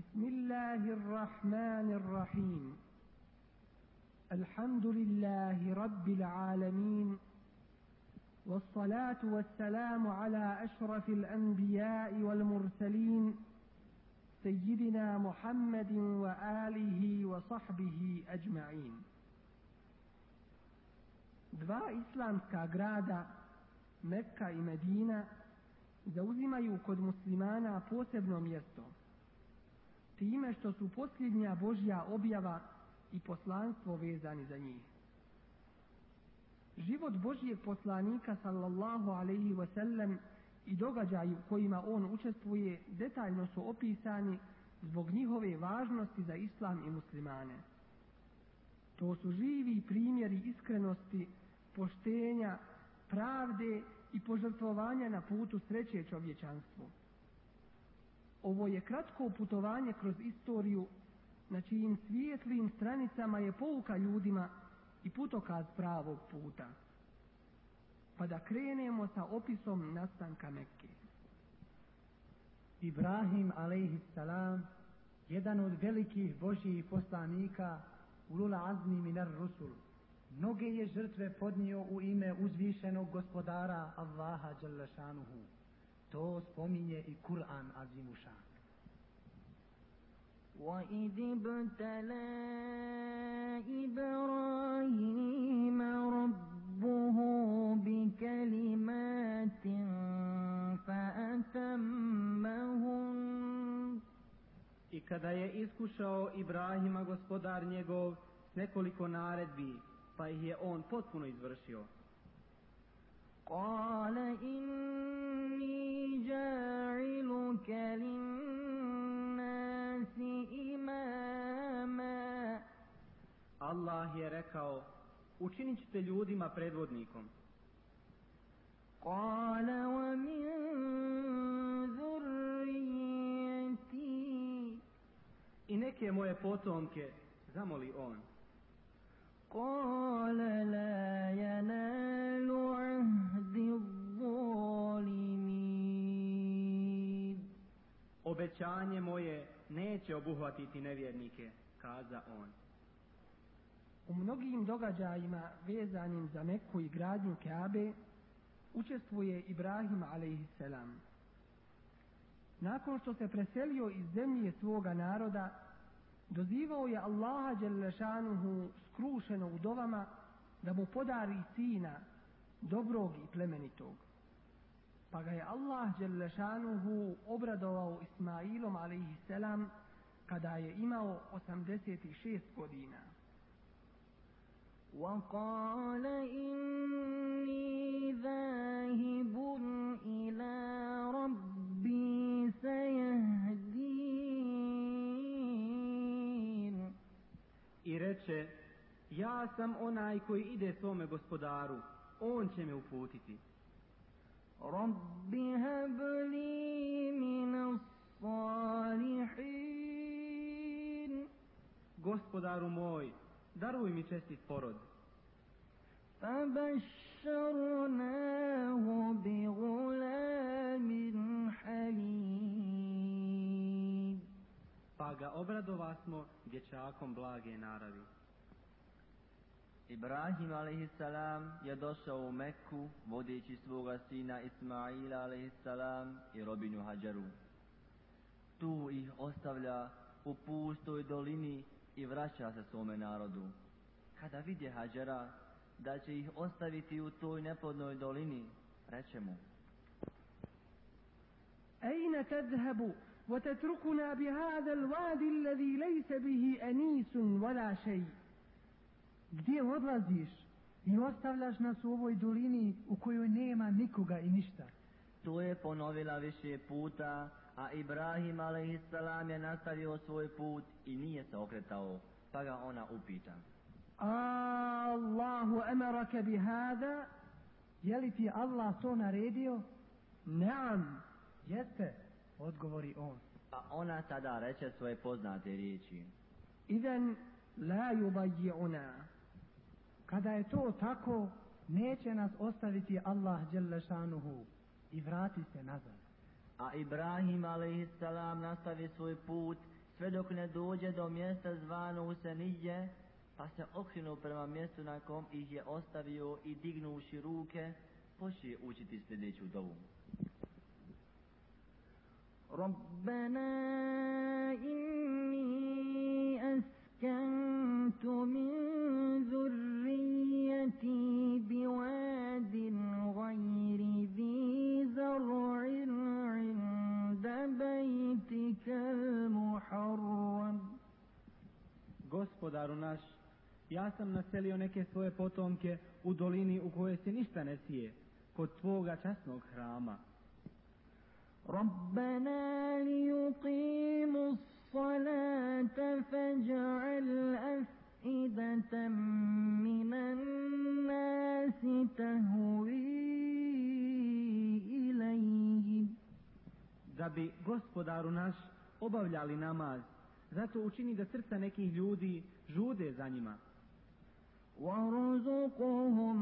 بسم الله الرحمن الرحيم الحمد لله رب العالمين والصلاة والسلام على أشرف الأنبياء والمرسلين سيدنا محمد وآله وصحبه أجمعين Dva islamska grada, Mekka i Medina, zauzimaju kod muslimana mjesto. Time što su posljednja Božja objava i poslanstvo vezani za njih. Život Božijeg poslanika sallallahu alaihi wasallam i događaju kojima on učestvuje detaljno su opisani zbog njihove važnosti za islam i muslimane. To su živi primjeri iskrenosti, poštenja, pravde i požrtvovanja na putu sreće čovječanstvu. Ovo je kratko putovanje kroz istoriju na čijim svijetlim stranicama je pouka ljudima i putokaz pravog puta. Pa da krenemo sa opisom nastanka Mekke. Ibrahim salam, jedan od velikih Božjih poslanika, ulula azmi minar rusul, mnoge je žrtve podnio u ime uzvišenog gospodara Allaha Đalešanuhu. To spominje i Kur'an Azimušan. وإذ ابتلى إبراهيم ربه بكلمات فأتمهن I kada je iskušao Ibrahima gospodar njegov s nekoliko naredbi, pa ih je on potpuno izvršio. قال إني جاعلك للناس إماما Allah je rekao, učinit ćete ljudima predvodnikom. قال ومن ذريتي I neke moje potomke, zamoli on. قال لا ينال عهد Obećanje moje neće obuhvatiti nevjernike, kaza on. U mnogim događajima vezanim za Meku i gradnju Keabe učestvuje Ibrahim a.s. Nakon što se preselio iz zemlje svoga naroda, dozivao je Allaha Đelešanuhu skrušeno u dovama da mu podari sina dobrog i plemenitog. Pa ga je Allah Đelešanuhu obradovao Ismailom a.s. kada je imao 86 godina. وقال إني ذاهب إلى ربي سيهدين I reče, ja sam onaj koji ide svome gospodaru, on će me uputiti. رب هب لي من الصالحين Gospodaru moj, daruj mi čestit porod. فبشرناه بغلام حليم Pa ga obradovasmo dječakom blage naravi. Ibrahim a.s. je došao u Mekku vodeći svoga sina Ismaila a.s. i robinu Hadžaru. Tu ih ostavlja u pustoj dolini i vraća se svome narodu. Kada vidje Hadžara da će ih ostaviti u toj neplodnoj dolini, reče mu. أين تذهب وتتركنا بهذا الوادي الذي ليس به أنيس ولا شيء Gdje odlaziš i ostavljaš nas u ovoj dolini u kojoj nema nikoga i ništa? To je ponovila više puta, a Ibrahim a.s. je nastavio svoj put i nije se okretao, pa ga ona upita. Allahu emaraka bi hada Je li ti Allah to naredio? Naam Jeste, odgovori on. A ona tada reče svoje poznate riječi. Idan la yubayyi'una Kada je to tako, neće nas ostaviti Allah Đelešanuhu i vrati se nazad. A Ibrahim a.s. nastavi svoj put sve dok ne dođe do mjesta zvano Usenije, pa se okrenuo prema mjestu na kom ih je ostavio i dignuši ruke, počne učiti sljedeću dovu. ربنا إني أسكنت من ذريتي بواد غير ذي زرع عند بيتك المحرم Gospodaru naš, ja sam naselio neke svoje potomke u dolini u kojoj se ništa ne sije, kod tvoga časnog hrama. ربنا ليقيموا الصلاة فاجعل أفئدة من الناس تهوي إليهم Da bi gospodaru naš obavljali namaz, zato učini da srca nekih ljudi žude za njima. وارزقهم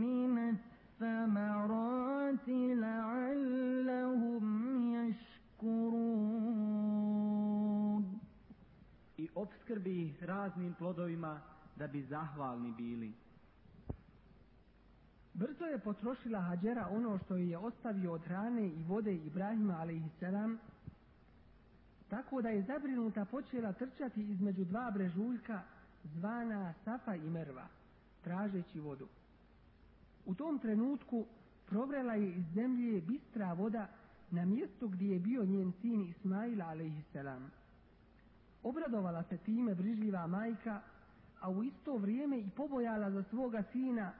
من الثمرات لعلهم يشكرون i obskrbi ih raznim plodovima da bi zahvalni bili. Brzo je potrošila Hadjera ono što je ostavio od hrane i vode Ibrahima a.s. tako da je zabrinuta počela trčati između dva brežuljka zvana Safa i Merva, tražeći vodu. U tom trenutku provrela je iz zemlje bistra voda na mjestu gdje je bio njen sin Ismail a.s. Obradovala se time brižljiva majka, a u isto vrijeme i pobojala za svoga sina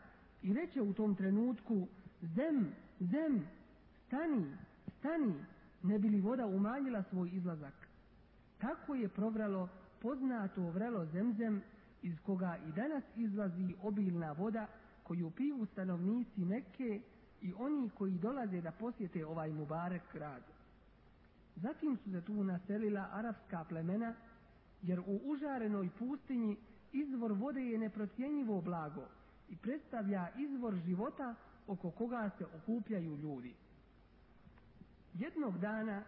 i reče u tom trenutku Zem, zem, stani, stani, ne bi li voda umanjila svoj izlazak. Tako je provralo poznato vrelo zemzem iz koga i danas izlazi obilna voda koju piju stanovnici Mekke i oni koji dolaze da posjete ovaj Mubarek grad. Zatim su se tu naselila arapska plemena, jer u užarenoj pustinji izvor vode je neprocjenjivo blago i predstavlja izvor života oko koga se okupljaju ljudi. Jednog dana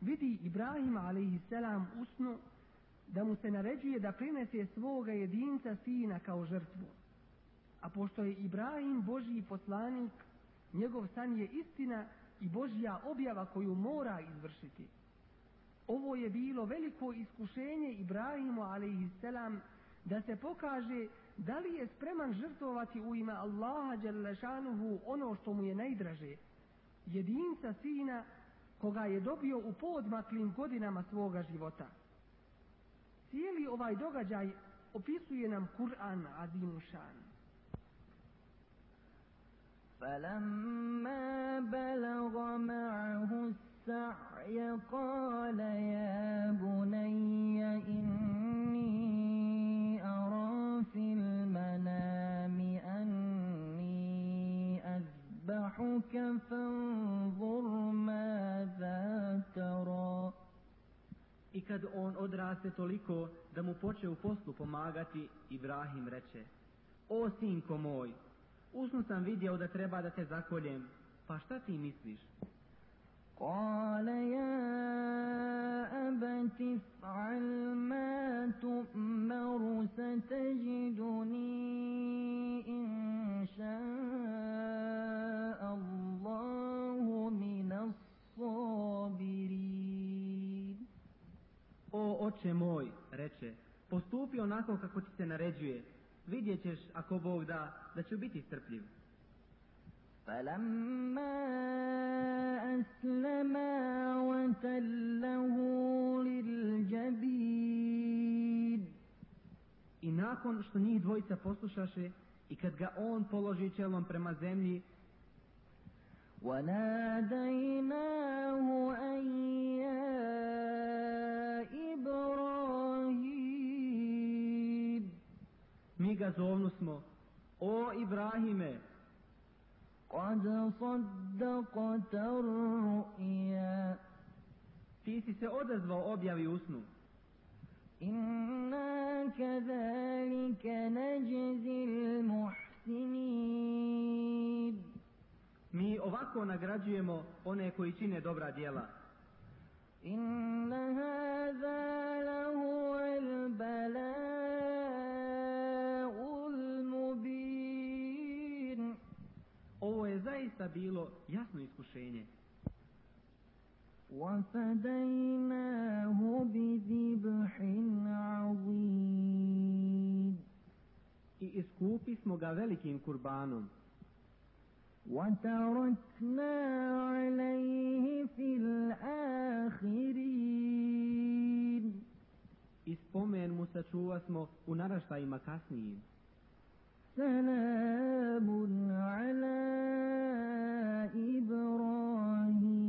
vidi Ibrahim a.s. u snu da mu se naređuje da prinese svoga jedinca sina kao žrtvu. A pošto je Ibrahim Božji poslanik, njegov san je istina i Božja objava koju mora izvršiti Ovo je bilo veliko iskušenje Ibrahimu a.s. da se pokaže da li je spreman žrtvovati u ime Allaha Đalešanuhu ono što mu je najdraže, jedinca sina koga je dobio u podmaklim godinama svoga života. Cijeli ovaj događaj opisuje nam Kur'an Azimušan. فلما بلغ معه السعي قال أذبحك فانظر ماذا ترى I kad on odraste toliko da mu poče u poslu pomagati, Ibrahim reče, O sinko moj, usnu sam vidio da treba da te zakoljem, pa šta ti misliš? قال يا أبت افعل ما تؤمر ستجدني oče moj, reče, postupi onako kako ti se naređuje, vidjet ćeš ako Bog da, da ću biti strpljiv. فلما أسلما وتله للجبين I nakon što njih dvojica poslušaše i kad ga on položi čelom prema zemlji, وناديناه أن يا mi ga zovnu smo o Ibrahime kad saddaqta ru'ya ti si se odazvao objavi usnu inna kadhalika najzil muhsinin mi ovako nagrađujemo one koji čine dobra djela. Inna hadha lahu al balaa je zaista bilo jasno iskušenje. وفديناه بذبح عظيم I iskupi smo ga velikim kurbanom. وتركنا عليه في الآخرين I spomen mu sačuva smo u naraštajima kasnijim. سلام على إبراهيم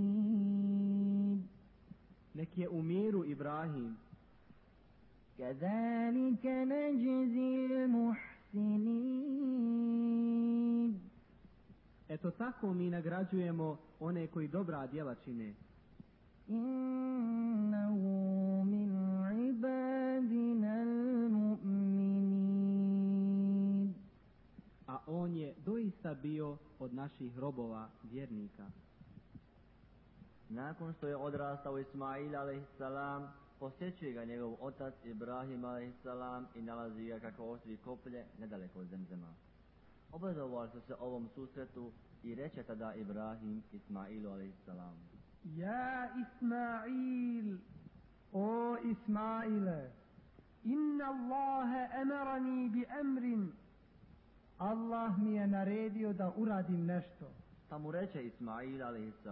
Nek je u miru Ibrahim. كذلك نجزي المحسنين Eto tako mi nagrađujemo one koji dobra djela čine. doista bio od naših robova vjernika. Nakon što je odrastao Ismail a.s. posjećuje ga njegov otac Ibrahim a.s. i nalazi ga kako osvi koplje nedaleko od zemzema. Obazovali su se ovom susretu i reče tada Ibrahim Ismailu a.s. Ja Ismail, o Ismaile, inna Allahe emarani bi emrin Allah mi je naredio da uradim nešto. Pa mu reče Ismail a.s.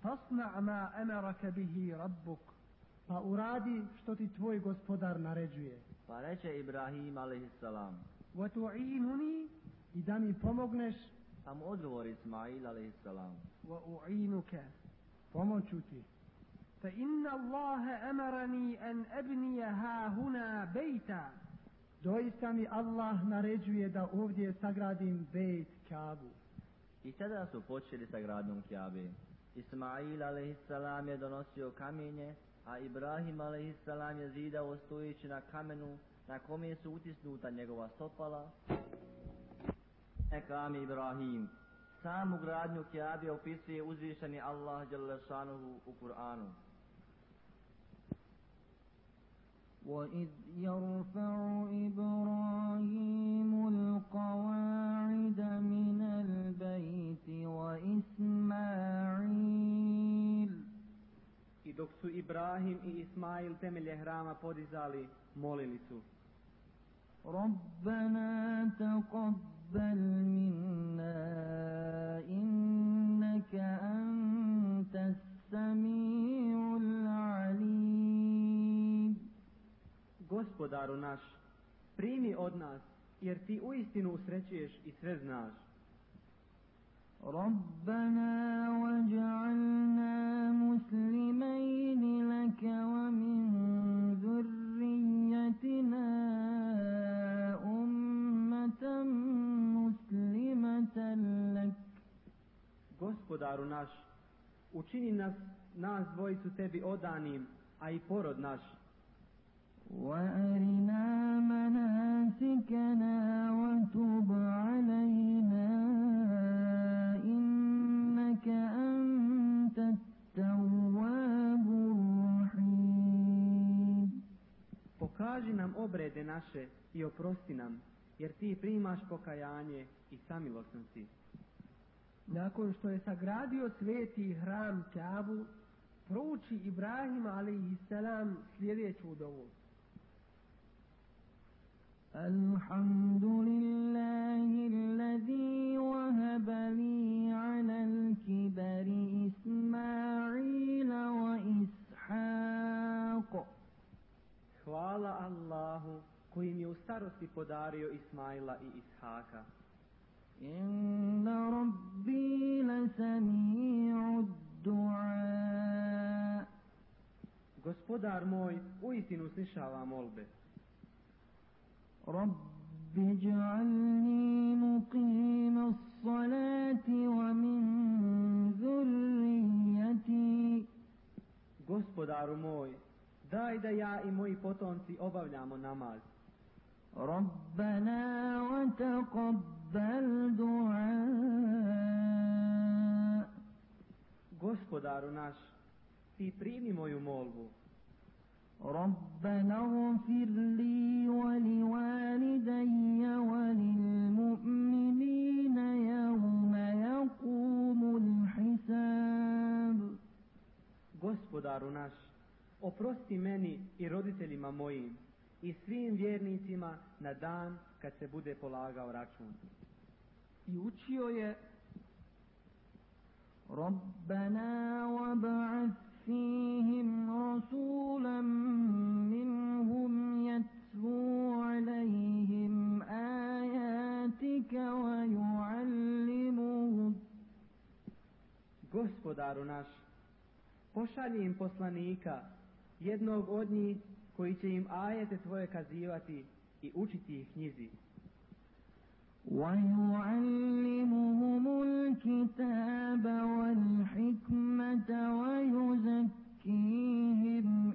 Fasna ma emaraka bihi rabbuk. Pa uradi što ti tvoj gospodar naređuje. Pa reče Ibrahim a.s. Wa tu'inuni i da mi pomogneš. Pa mu odgovor Ismail a.s. Wa u'inuke. Pomoću ti. Fa inna Allahe emarani an ebnije ha huna bejta. Doista mi Allah naređuje da ovdje sagradim bejt Kabu. I tada su počeli sa gradom Kjabe. Ismail a.s. je donosio kamenje, a Ibrahim a.s. je zidao stojeći na kamenu na kome su utisnuta njegova stopala. Ekam Ibrahim. Samu gradnju Kjabe opisuje uzvišeni Allah Đalešanuhu u Kur'anu. وإذ يرفع إبراهيم القواعد من البيت وإسماعيل I dok su Ibrahim i Ismail temelje hrama podizali, molili su. ربنا تقبل منا إنك أنت السميع Gospodaru naš, primi od nas, jer ti uistinu usrećuješ i sve znaš. ربنا واجعلنا مسلمين لك ومن ذريتنا أمة مسلمة لك Gospodaru naš, učini nas, nas dvojicu tebi odanim, a i porod naš. وأرنا مناسكنا وتب علينا إنك أنت التواب الرحيم Pokaži nam obrede naše i oprosti nam, jer ti primaš pokajanje i samilostan si. Nakon što je sagradio sveti hram Kjabu, prouči Ibrahim a.s. sljedeću dovu. الحمد لله الذي وهب لي على الكبر إسماعيل وإسحاق Hvala Allahu koji mi u starosti podario Ismaila i Ishaka. إن ربي لسميع الدعاء Gospodar moj uistinu slišava molbe. رب اجعلني مقيم الصلاة ومن ذريتي Gospodaru moj, daj da ja i moji potomci obavljamo namaz. ربنا وتقبل دعاء Gospodaru naš, ti primi moju molbu. ربنا اغفر لي ولوالدي وللمؤمنين يوم يقوم الحساب Gospodaru naš, oprosti meni i roditeljima mojim i svim vjernicima na dan kad se bude polagao račun. I učio je ربنا وابعث فيهم رسولا منهم يتلو عليهم آياتك ويعلمهم Gospodaru naš, pošalji im poslanika, jednog od njih koji će im ajete tvoje kazivati i učiti ih knjizi. ويعلمهم الكتاب والحكمة ويزكيهم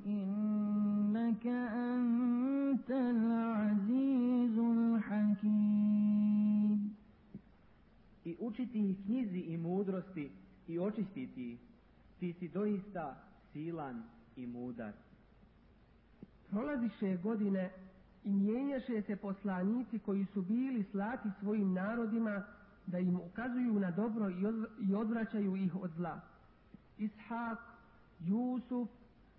إنك أنت العزيز الحكيم I učiti ih knjizi i mudrosti i očistiti ih. Ti si doista silan i mudar. prolaziše godine i mijenjaše se poslanici koji su bili slati svojim narodima da im ukazuju na dobro i odvraćaju ih od zla. Ishak, Jusuf,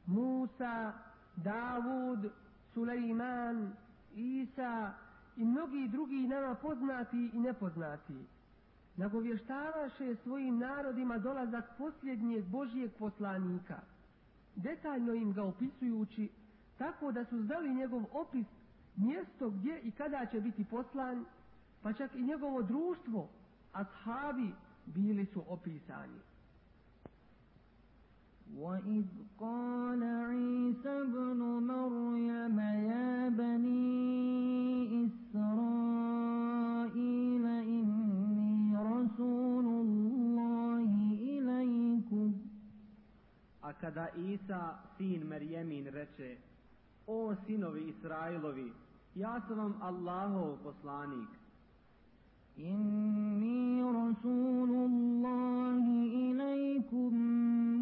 Musa, Davud, Sulejman, Isa i mnogi drugi nama poznati i nepoznati. Nagovještavaše svojim narodima dolazak posljednjeg Božijeg poslanika, detaljno im ga opisujući tako da su znali njegov opis, mjesto gdje i kada će biti poslan, pa čak i njegovo društvo, ashabi, bili su opisani. وإذ قال عيسى ابن مريم يا بني إسرائيل إني رسول الله إليكم A kada Isa, sin Merjemin, reče, O sinovi Israilovi, ja sam vam Allahov poslanik. إني رسول الله إليكم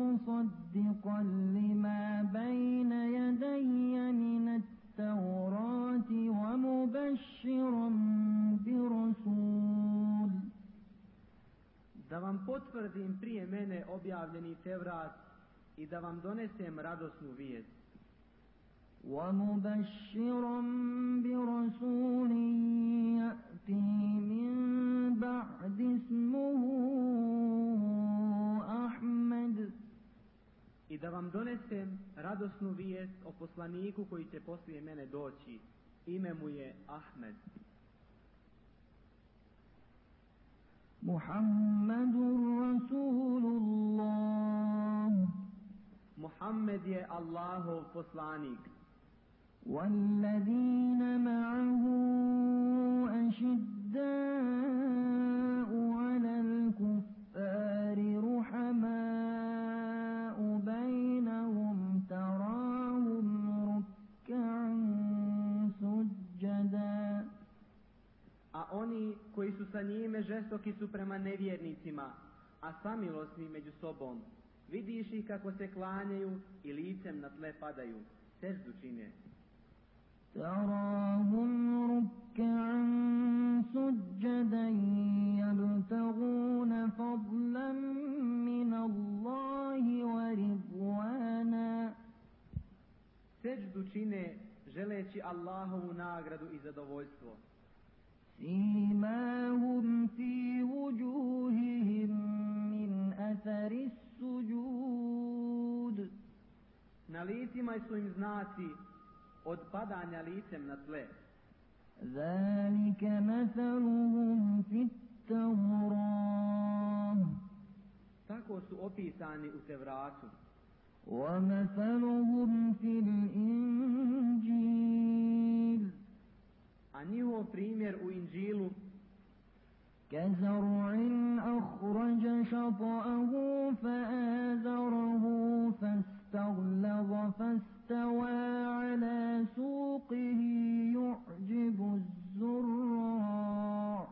مصدقا لما بين يدي من التوراة ومبشرا برسول Da vam potvrdim prije mene objavljeni Tevrat i da vam donesem radosnu vijest. ومبشرا برسول يأتي من بعد اسمه أحمد I da vam donesem radosnu vijest o poslaniku koji će poslije mene doći. Ime mu je Ahmed. محمد رسول الله Muhammed je Allahov poslanik. والذين معه أشداء على الكفار رحماء بينهم تراهم ركعا سجدا A oni koji su sa njime žestoki su prema nevjernicima, a samilosni među sobom. Vidiš ih kako se klanjaju i licem na tle padaju. Seždu čine. تراهم ركعا سجدا يبتغون فضلا من الله ورضوانا Seždu čine želeći Allahovu nagradu i zadovoljstvo. سيماهم في وجوههم من أثر السجود Na licima su im znaci od padanja licem na tle. ذلك مثلهم في التوراة Tako su opisani u Tevratu. ومثلهم في الإنجيل A njihov primjer u Inđilu كزرع أخرج شطأه فآزره فاستغلظ فاستوى على سوقه يعجب الزراع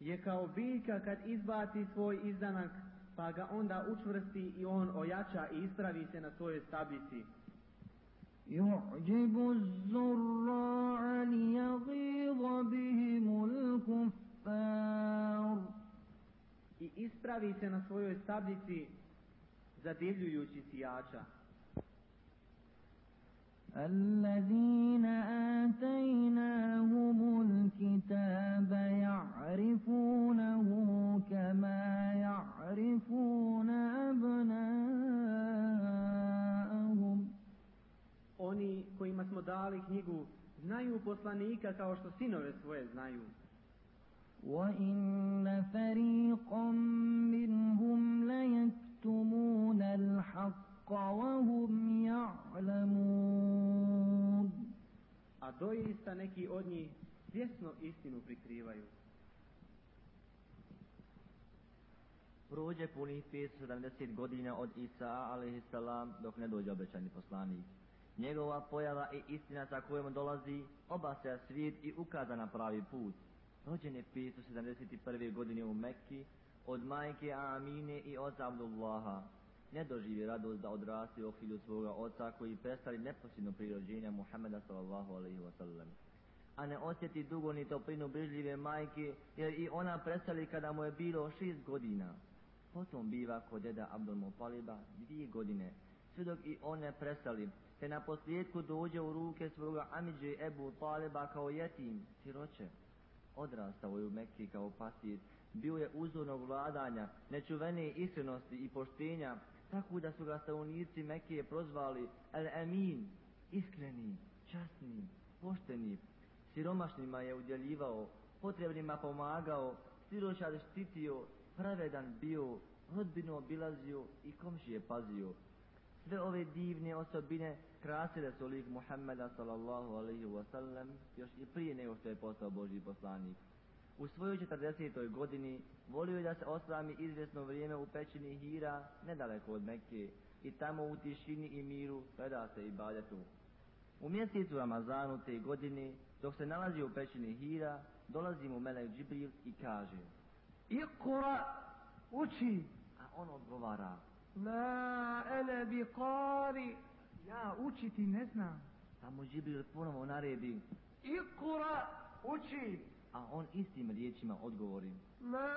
je kao biljka kad izbaci svoj izdanak, pa pa ga onda učvrsti i on ojača i ispravi se na svojoj stablici. يعجب الزراع ليغيظ بهم الكفار I ispravi se na svojoj stablici zadivljujući sijača. الذين آتيناهم الكتاب يعرفونه كما يعرفون أبناءهم Oni kojima smo dali knjigu znaju poslanika kao što sinove svoje znaju. وإن فريقا منهم ليكتمون الحق وهم يعلمون A doista neki od njih svjesno istinu prikrivaju. Prođe punih 570 godina od Isa a.s. dok ne dođe obećani poslanik. Njegova pojava i istina sa kojom dolazi obasja svijet i ukaza na pravi put. Rođen je 571. godine u Mekki od majke Amine i oca Abdullaha. Ne doživi radost da odrasti u okrilju svoga oca koji prestali neposljedno prirođenja Muhammeda sallallahu alaihi wa sallam. A ne osjeti dugo ni toplinu brižljive majke jer i ona prestali kada mu je bilo šest godina. Potom biva kod deda Abdul Mutaliba dvije godine, sve dok i one prestali, te na posljedku dođe u ruke svoga Amidže Ebu Taliba kao jetim, siroće. Odrastao je u Mekki kao pasir, bio je uzornog vladanja, nečuvene iskrenosti i poštenja, tako da su ga stanovnici Mekije prozvali El-Amin, iskreni, časni, pošteni. Siromašnima je udjeljivao, potrebnima pomagao, siročar štitio, pravedan bio, rodbinu obilazio i komšije pazio. Sve ove divne osobine krasile su lik Muhammeda sallallahu alaihi wasallam još i prije nego što je postao Boži poslanik. U svojoj 40. godini volio je da se osrami izvjesno vrijeme u pećini Hira, nedaleko od Mekke, i tamo u tišini i miru preda se i baljetu. U mjesecu Ramazanu te godine, dok se nalazi u pećini Hira, dolazi mu Melek Džibril i kaže Ikura, uči! A on odgovara Ma ele bi kari Ja učiti ne znam Pa mu Džibril ponovo naredi Ikura, uči! a on istim riječima odgovori ما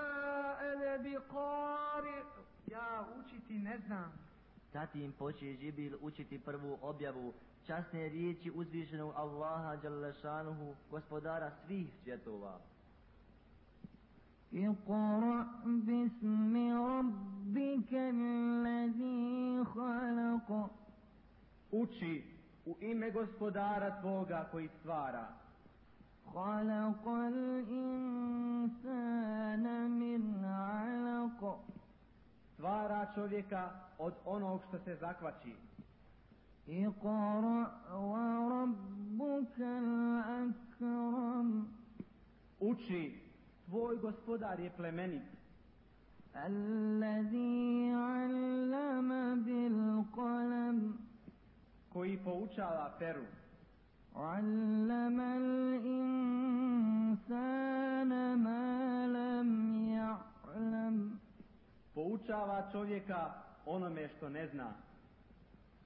أنا بقارئ ja učiti ne znam. Zatim poče Džibril učiti prvu objavu časne riječi uzvišenog Allaha Đalešanuhu, gospodara svih svjetova. اقرأ باسم ربك الذي خلق Uči u ime gospodara tvoga koji stvara. خلق الإنسان من علق Stvara čovjeka od onog što se zakvači. اقرأ وربك الأكرم Uči, tvoj gospodar je plemenit. الذي علم بالقلم koji poučava peru. علم الإنسان ما لم يعلم Poučava čovjeka onome što ne zna.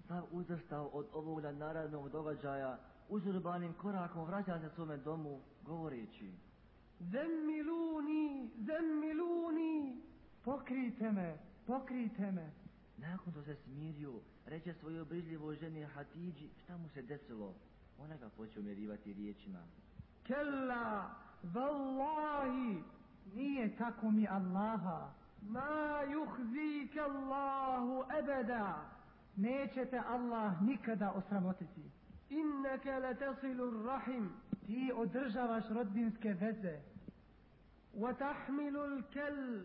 Sav uzrstao od ovog narednog događaja, uzurbanim korakom vraća se svome domu, govoreći زملوني زملوني Pokrijte me, pokrijte me. Nakon što se smirio, reče svojoj brižljivoj ženi Hatidži šta mu se desilo. Ona ga počeo umirivati riječima. كلا والله Nije tako mi Allaha. ما يخزيك الله أبدا Nećete Allah nikada osramotiti. إنك لتصل الرحم Ti održavaš rodbinske veze, وتحمل الكل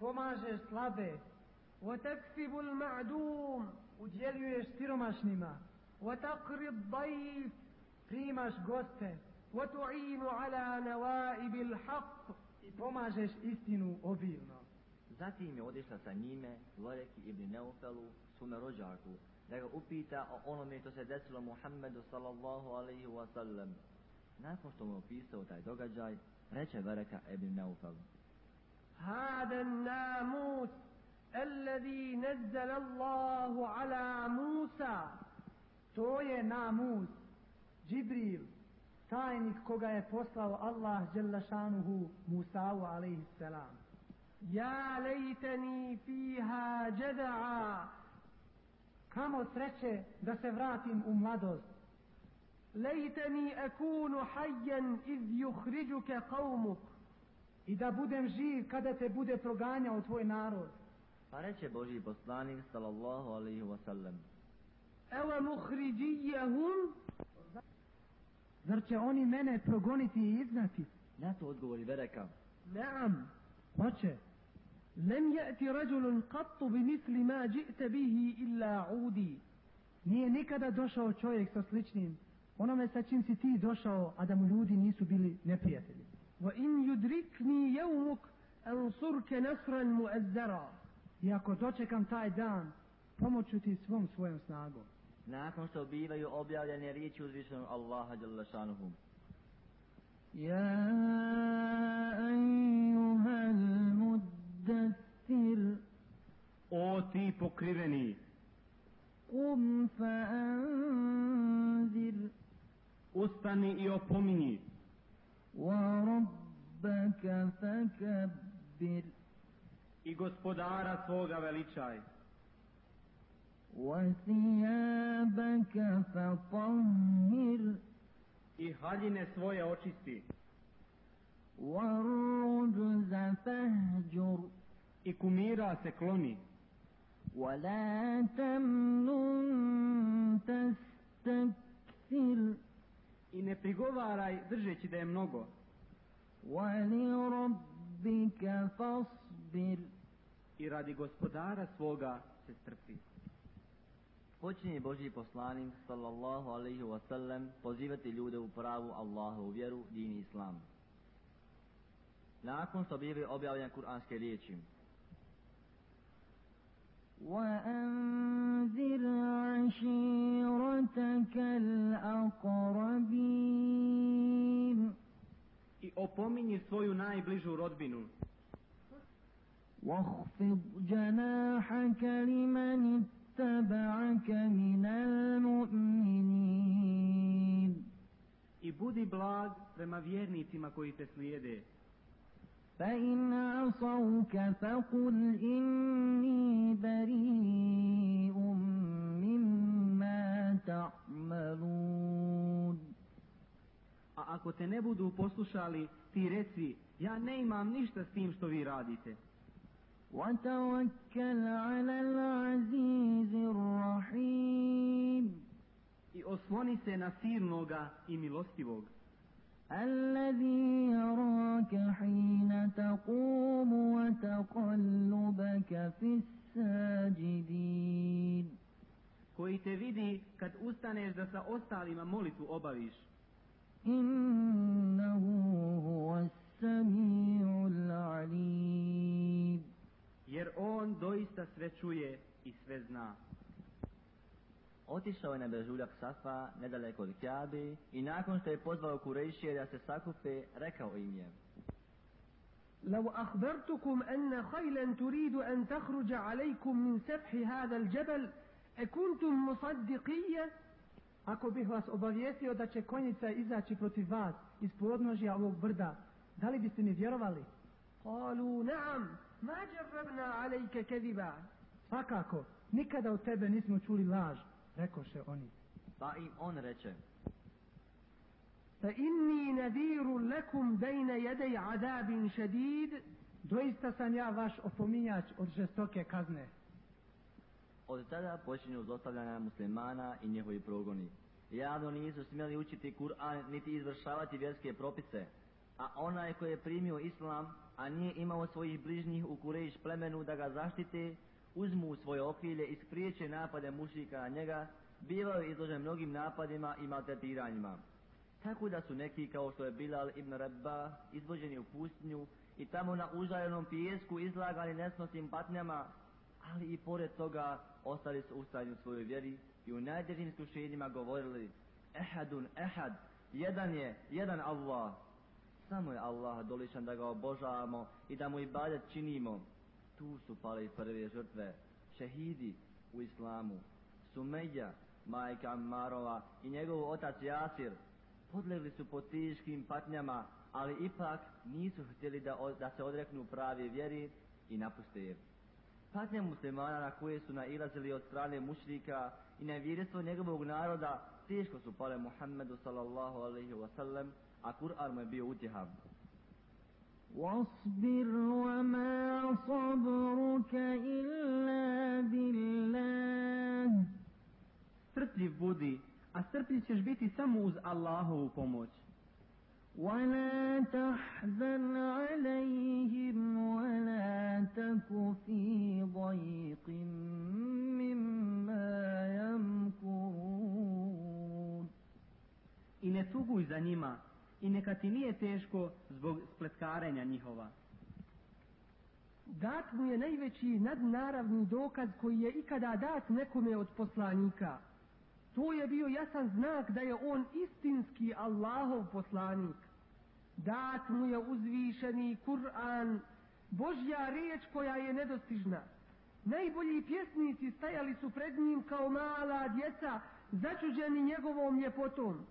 pomažeš slabe, وتكسب المعدوم udjeljuješ siromašnima, وتقري الضيف primaš goste وتعين على نوائب الحق i pomažeš istinu obilno. Zatim je otišla sa njime, Loreki ibn Neufelu, svome rođaku, da ga upita o onome što se desilo Muhammedu sallallahu alaihi wa sallam. Nakon što mu je opisao taj događaj, reče Vereka ibn Neufel. هذا الناموس الذي نزل الله على موسى To je Namus, Džibril, tajnik koga je poslao Allah Đelešanuhu Musa'u alaihi selam. Ja lejteni fiha džeda'a. Kamo sreće da se vratim u mladost. Lejteni ekunu hajjen iz juhriđuke qavmuk. I da budem živ kada te bude proganjao tvoj narod. Pa reče Boži poslanik sallallahu alaihi wasallam. Ewa muhriđijahum? Ewa muhriđijahum? Zar će oni mene progoniti i izgnati? Na to odgovori Bereka. Naam, hoće. Lem jeti rađulun kattu bi misli ma džite bihi illa udi. Nije nikada došao čovjek sa sličnim onome sa čim si ti došao, a da mu ljudi nisu bili neprijatelji. Wa in yudrikni yawmuk ansurka nasran mu'azzara. Ja ko dočekam taj dan, pomoću ti svom svojom snagom nakon što bivaju objavljene riječi uzvišenog Allaha Đalešanuhu. Ja ayyuhal muddathir O ti pokriveni Kum fa anzir Ustani i opomini Wa rabbaka fakabbir. I gospodara svoga veličaj. وثيابك فطهر I haljine svoje očisti. والرجز فاهجر I kumira se kloni. ولا تمنن تستكثر I ne prigovaraj držeći da je mnogo. ولربك فاصبر I radi gospodara svoga se strpi. Počinje Boži poslanik sallallahu alaihi wasallam pozivati ljude u pravu Allahovu vjeru, din i islam. Nakon što bivaju objavljene kuranske riječi, وأنذر عشيرتك الأقربين I opominji svoju najbližu rodbinu. واخفض جناحك لمن اتبعك من المؤمنين I budi blag prema vjernicima koji te slijede. فإن عصوك فقل إني بريء مما تعملون A ako te ne budu poslušali, ti reci, ja ne imam ništa s tim što vi radite. وتوكل على العزيز الرحيم I osloni se na silnoga i milostivog, الذي يراك حين تقوم وتقلبك في الساجدين koji te vidi kad ustaneš da sa ostalima molitvu obaviš. إنه هو السميع العليم Jer on doista sve čuje i sve zna. otišao je na brežuljak Safa, nedaleko od Kjabe, i nakon što je pozvao Kurejšije da se sakupe, rekao im je, لو أخبرتكم أن خيلا تريد أن تخرج عليكم من سفح هذا الجبل أكنتم مصدقية Ako bih vas obavijestio da će konjica izaći protiv vas iz podnožja ovog brda, da li biste mi vjerovali? قالوا نعم Ma džarrabna alejke kediba. Svakako, nikada od tebe nismo čuli laž, rekoše oni. Pa im on reče. Fa inni nadiru lekum bejne jedej adabin šedid. Doista sam ja vaš opominjač od žestoke kazne. Od tada počinju zostavljanja muslimana i njehovi progoni. Javno nisu smjeli učiti Kur'an niti izvršavati vjerske propise, a onaj koji je primio islam, a nije imao svojih bližnjih u Kurejš plemenu da ga zaštite, uzmu svoje okrilje i spriječe napade mušika na njega, bivaju izložen mnogim napadima i maltretiranjima. Tako da su neki kao što je Bilal ibn Rabba izvođeni u pustinju i tamo na užarenom pijesku izlagali nesnosnim patnjama, ali i pored toga ostali su ustajni u svojoj vjeri i u najtežim iskušenjima govorili Ehadun, ehad, jedan je, jedan Allah. Samo je Allah doličan da ga obožavamo i da mu ibadet činimo. Tu su pale i prve žrtve, šehidi u islamu. Sumeja, majka Ammarova i njegov otac Jasir, podlegli su po tiškim patnjama, ali ipak nisu htjeli da, da se odreknu pravi vjeri i napuste je. Patnje muslimana na koje su nailazili od strane mušrika i nevjerstvo njegovog naroda teško su pale Muhammedu sallallahu alaihi wa sallam, a Kur'an mu je bio utjehab. واصبر وما صبرك إلا بالله Strpljiv budi, a strpljiv ćeš biti samo uz Allahovu pomoć. ولا تحزن عليهم ولا تك في ضيق مما I ne tuguj za njima, i neka ti nije teško zbog spletkarenja njihova. Dat mu je najveći nadnaravni dokaz koji je ikada dat nekome od poslanika. To je bio jasan znak da je on istinski Allahov poslanik. Dat mu je uzvišeni Kur'an, Božja riječ koja je nedostižna. Najbolji pjesnici stajali su pred njim kao mala djeca, začuđeni njegovom ljepotom.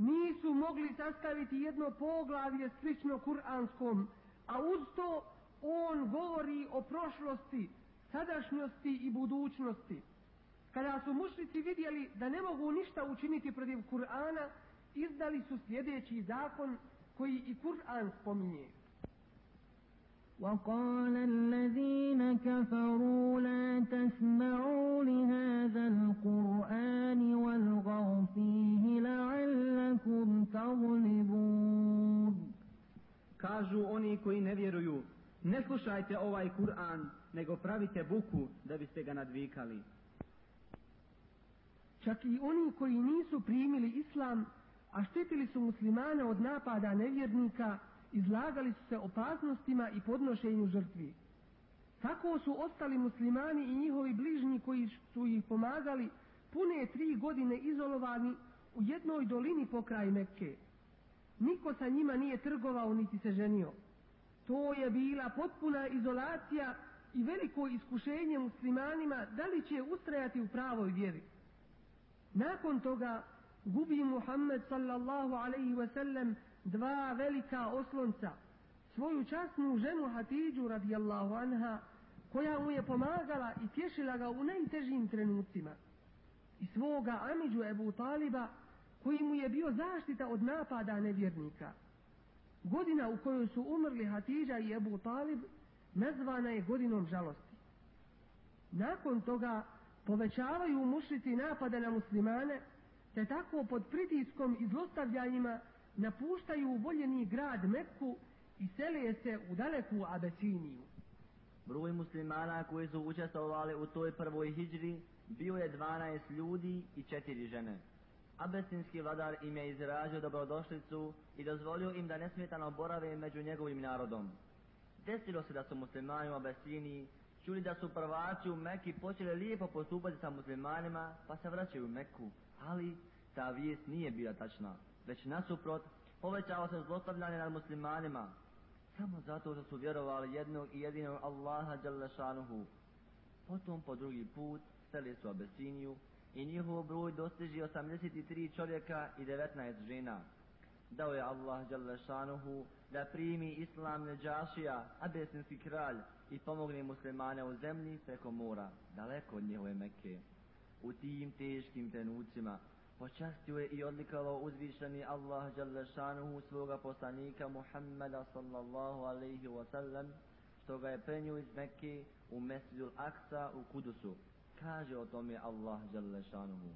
Nisu mogli sastaviti jedno poglavlje slično kuranskom, a uz to on govori o prošlosti, sadašnjosti i budućnosti. Kada su mušnici vidjeli da ne mogu ništa učiniti protiv Kur'ana, izdali su sljedeći zakon koji i Kur'an spominje. وقال الذين كفروا لا تسمعوا لهذا القرآن والغوا فيه لعلكم تغلبون Kažu oni koji ne vjeruju, ne slušajte ovaj Kur'an, nego pravite buku da biste ga nadvikali. Čak i oni koji nisu primili islam, a štitili su muslimane od napada nevjernika, izlagali su se opasnostima i podnošenju žrtvi. Tako su ostali muslimani i njihovi bližnji koji su ih pomagali pune tri godine izolovani u jednoj dolini pokraj Mekke. Niko sa njima nije trgovao niti se ženio. To je bila potpuna izolacija i veliko iskušenje muslimanima da li će ustrajati u pravoj vjeri. Nakon toga gubi Muhammed sallallahu alaihi ve sellem dva velika oslonca, svoju časnu ženu Hatidžu radijallahu anha, koja mu je pomagala i tješila ga u najtežim trenucima, i svoga Amidžu Ebu Taliba, koji mu je bio zaštita od napada nevjernika. Godina u kojoj su umrli Hatidža i Ebu Talib nazvana je godinom žalosti. Nakon toga povećavaju mušnici napada na muslimane, te tako pod pritiskom i zlostavljanjima napuštaju voljeni grad Mekku i selije se u daleku Abesiniju. Broj muslimana koji su učestvovali u toj prvoj hijđri bio je 12 ljudi i četiri žene. Abesinski vladar im je izražio dobrodošlicu i dozvolio im da nesmetano borave među njegovim narodom. Desilo se da su muslimani u Abesiniji čuli da su prvaci u Mekki počeli lijepo postupati sa muslimanima pa se vraćaju u Mekku, ali ta vijest nije bila tačna već nasuprot povećao se zlostavljanje nad muslimanima samo zato što su vjerovali jednog i jedinog Allaha Đalešanuhu. Potom po drugi put seli su Abesiniju i njihov broj dostiži 83 čovjeka i 19 žena. Dao je Allah Đalešanuhu da primi islam neđašija, abesinski kralj, i pomogne muslimane u zemlji preko mora, daleko od njihove Mekke. U tim teškim trenucima počastio je i odlikovao uzvišeni Allah Đalešanuhu svoga poslanika Muhammeda sallallahu alaihi wa sallam, što ga je prenio iz Mekke u Mesjidul Aksa u Kudusu. Kaže o tome Allah Đalešanuhu.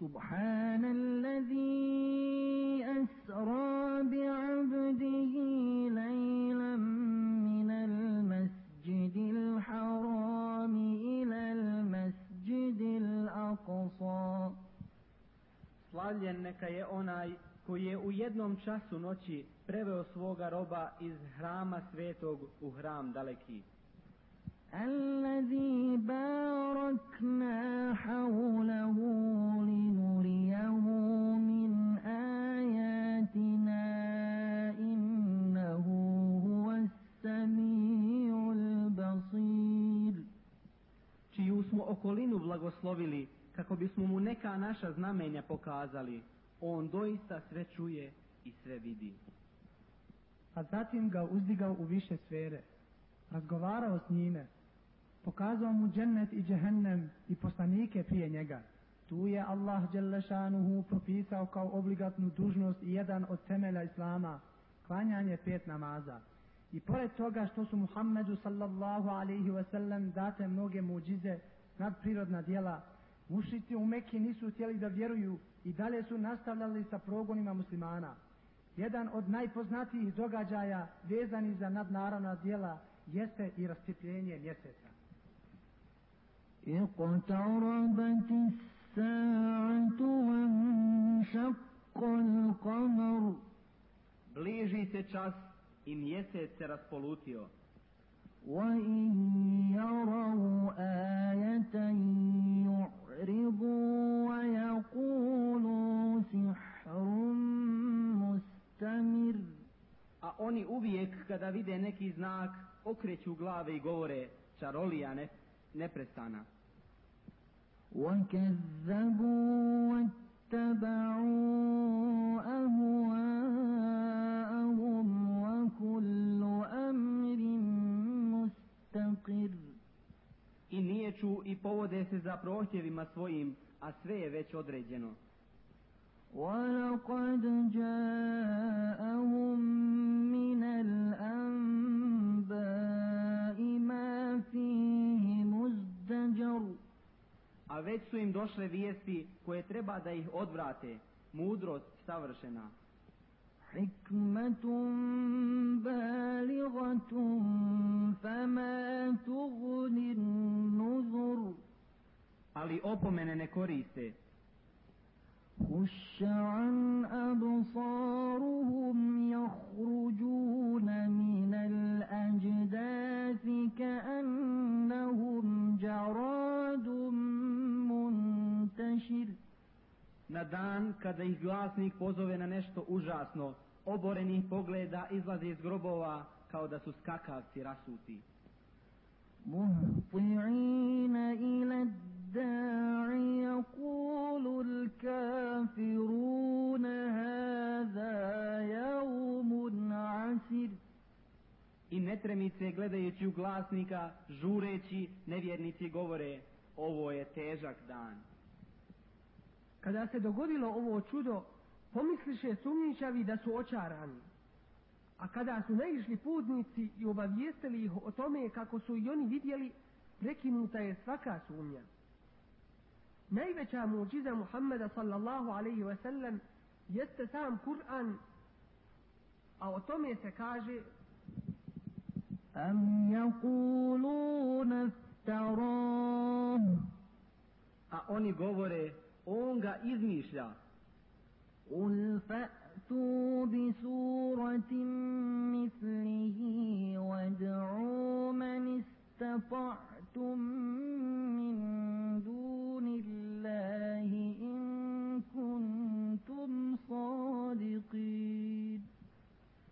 سبحان الذي أسرى بعبده ليلا من المسجد الحرام aqsa Slavljen neka je onaj koji je u jednom času noći preveo svoga roba iz hrama svetog u hram daleki. Alladhi barakna hawlahu linuriyahu min ayatina innahu huwas samiul basir. Čiju smo okolinu blagoslovili kako bismo mu neka naša znamenja pokazali, on doista sve čuje i sve vidi. A zatim ga uzdigao u više sfere, razgovarao s njime, pokazao mu džennet i džehennem i poslanike prije njega. Tu je Allah Đelešanuhu propisao kao obligatnu dužnost i jedan od temelja Islama, klanjanje pet namaza. I pored toga što su Muhammedu sallallahu alaihi wasallam date mnoge muđize, nadprirodna dijela, mušici u Mekki nisu htjeli da vjeruju i dalje su nastavljali sa progonima muslimana. Jedan od najpoznatijih događaja vezani za nadnaravna dijela jeste i rascipljenje mjeseca. اقتربت الساعة وانشق القمر Bliži se čas i mjesec se raspolutio. وإن يروا آية يعرضوا ويقولوا سحر مستمر A oni uvijek kada vide neki znak okreću glave i govore čarolija ne, neprestana. وكذبوا واتبعوا أهواءهم niječu i povode se za prohtjevima svojim, a sve je već određeno. ولقد جاءهم من الأنباء ما فيه مزدجر A već su im došle vijesti koje treba da ih odvrate, mudrost savršena. حكمة بالغة فما تغني النذر. Ali opomene ne koriste, خش عن أبصارهم يخرجون من الأجداث كأنهم جراد منتشر. na dan kada ih glasnik pozove na nešto užasno, oborenih pogleda izlaze iz grobova kao da su skakavci rasuti. مهطعين إلى الداع يقول الكافرون هذا يوم عسر I netremice gledajući u glasnika, žureći, nevjernici govore, ovo je težak dan. kada se dogodilo ovo čudo, pomisliše sumničavi da su očarani. A kada su naišli putnici i obavijestili ih o tome kako su i oni vidjeli, prekinuta je svaka sumnja. Najveća muđiza Muhammeda sallallahu alaihi ve sellem jeste sam Kur'an, a o tome se kaže أم يقولون افتراه oni govore on ga izmišlja. قل فأتوا بسورة مثله وادعوا من استطعتم من دون الله إن كنتم صادقين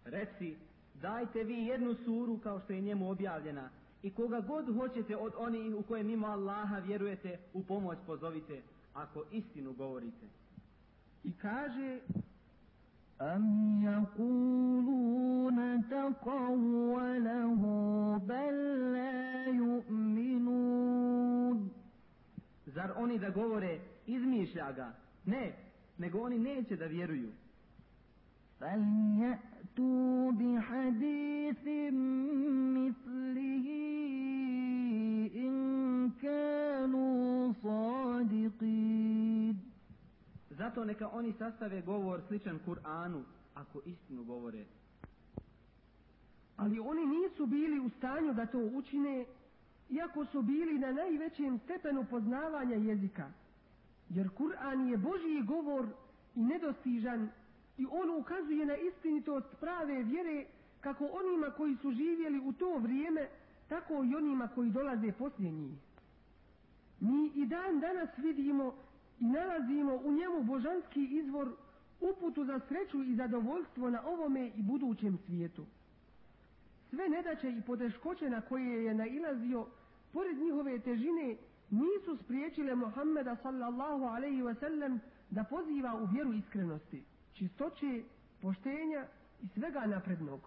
Reci, dajte vi jednu suru kao što je njemu objavljena i koga god hoćete od onih u koje mimo Allaha vjerujete u pomoć pozovite, ako istinu govorite. i kaže أم يقولون تقوله بل لا يؤمنون Zar oni da govore, izmišlja ga? Ne, nego oni neće da vjeruju. فليأتوا بحديث مثله إن كانوا صادقين Zato neka oni sastave govor sličan Kur'anu, ako istinu govore. ali oni nisu bili u stanju da to učine, iako su bili na najvećem stepenu poznavanja jezika. Jer Kur'an je Božiji govor i nedostižan i on ukazuje na istinitost prave vjere kako onima koji su živjeli u to vrijeme, tako i onima koji dolaze poslije njih. Mi i dan danas vidimo i nalazimo u njemu božanski izvor uputu za sreću i zadovoljstvo na ovome i budućem svijetu. Sve nedaće i poteškoće na koje je nailazio, pored njihove težine, nisu spriječile Muhammeda sallallahu alaihi ve sellem da poziva u vjeru iskrenosti, čistoće, poštenja i svega naprednog.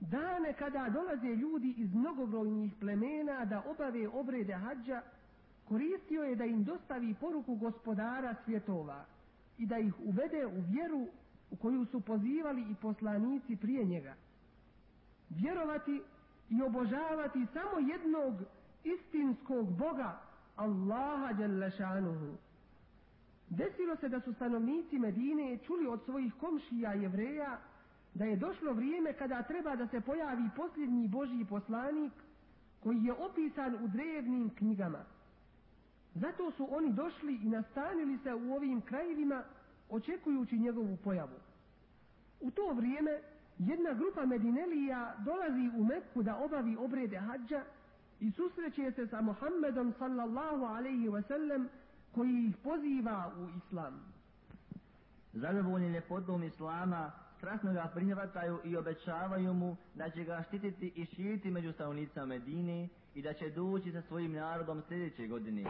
Dane kada dolaze ljudi iz mnogobrojnih plemena da obave obrede hađa, koristio je da im dostavi poruku gospodara svjetova i da ih uvede u vjeru u koju su pozivali i poslanici prije njega. Vjerovati i obožavati samo jednog istinskog Boga, Allaha Đelešanuhu. Desilo se da su stanovnici Medine čuli od svojih komšija jevreja da je došlo vrijeme kada treba da se pojavi posljednji Božji poslanik koji je opisan u drevnim knjigama. Zato su oni došli i nastanili se u ovim krajevima očekujući njegovu pojavu. U to vrijeme jedna grupa Medinelija dolazi u Mekku da obavi obrede hađa i susreće se sa Muhammedom sallallahu alaihi wa sallam koji ih poziva u islam. Zadovoljni ljepotom Islama, strasno ga prihvataju i obećavaju mu da će ga štititi i širiti među stanovnicama Medine i da će doći sa svojim narodom sljedeće godine.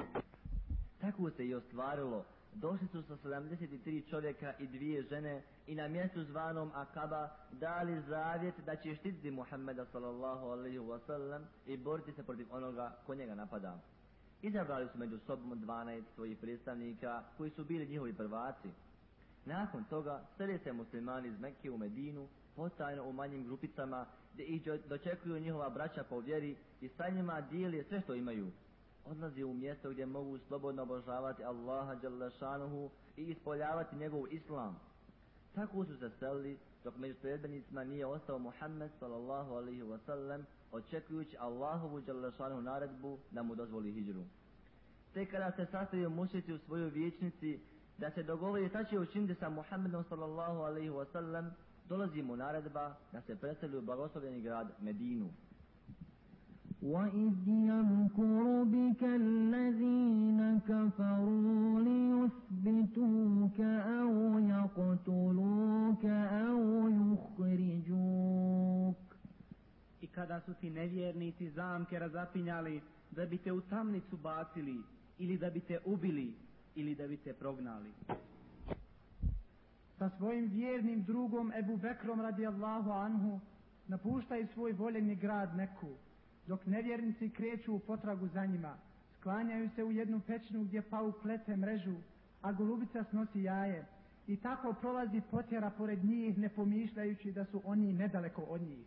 Tako se i ostvarilo. Došli su sa 73 čovjeka i dvije žene i na mjestu zvanom Akaba dali zavjet da će štititi Muhammeda sallallahu alaihi wasallam i boriti se protiv onoga ko njega napada. Izabrali su među sobom 12 svojih predstavnika koji su bili njihovi prvaci. Nakon toga sele se muslimani iz Mekke u Medinu, potajno u manjim grupicama, gdje ih dočekuju njihova braća po vjeri i sa njima dijeli sve što imaju. Odlazi u mjesto gdje mogu slobodno obožavati Allaha Đalešanuhu i ispoljavati njegov islam. Tako su se selili dok među sredbenicima nije ostao Muhammed sallallahu alaihi wa sallam očekujući Allahovu Đalešanuhu naredbu da mu dozvoli hijđru. Tek kada se sastavio mušici u svojoj vječnici da se dogovori šta će učiniti sa Muhammedom sallallahu alaihi wa sallam, dolazi mu naredba da se preseli u blagoslovljeni grad Medinu. وإذ يمكر بك الذين كفروا ليثبتوك أو يقتلوك أو يخرجوك I kada su ti nevjernici zamke razapinjali da bi te u tamnicu bacili ili da bi te ubili ili da bi te prognali. Sa svojim vjernim drugom Ebu Bekrom radijallahu anhu napuštaju svoj voljeni grad Meku, dok nevjernici kreću u potragu za njima. Sklanjaju se u jednu pećinu gdje pauk plete mrežu, a golubica snosi jaje. I tako prolazi potjera pored njih ne pomišljajući da su oni nedaleko od njih.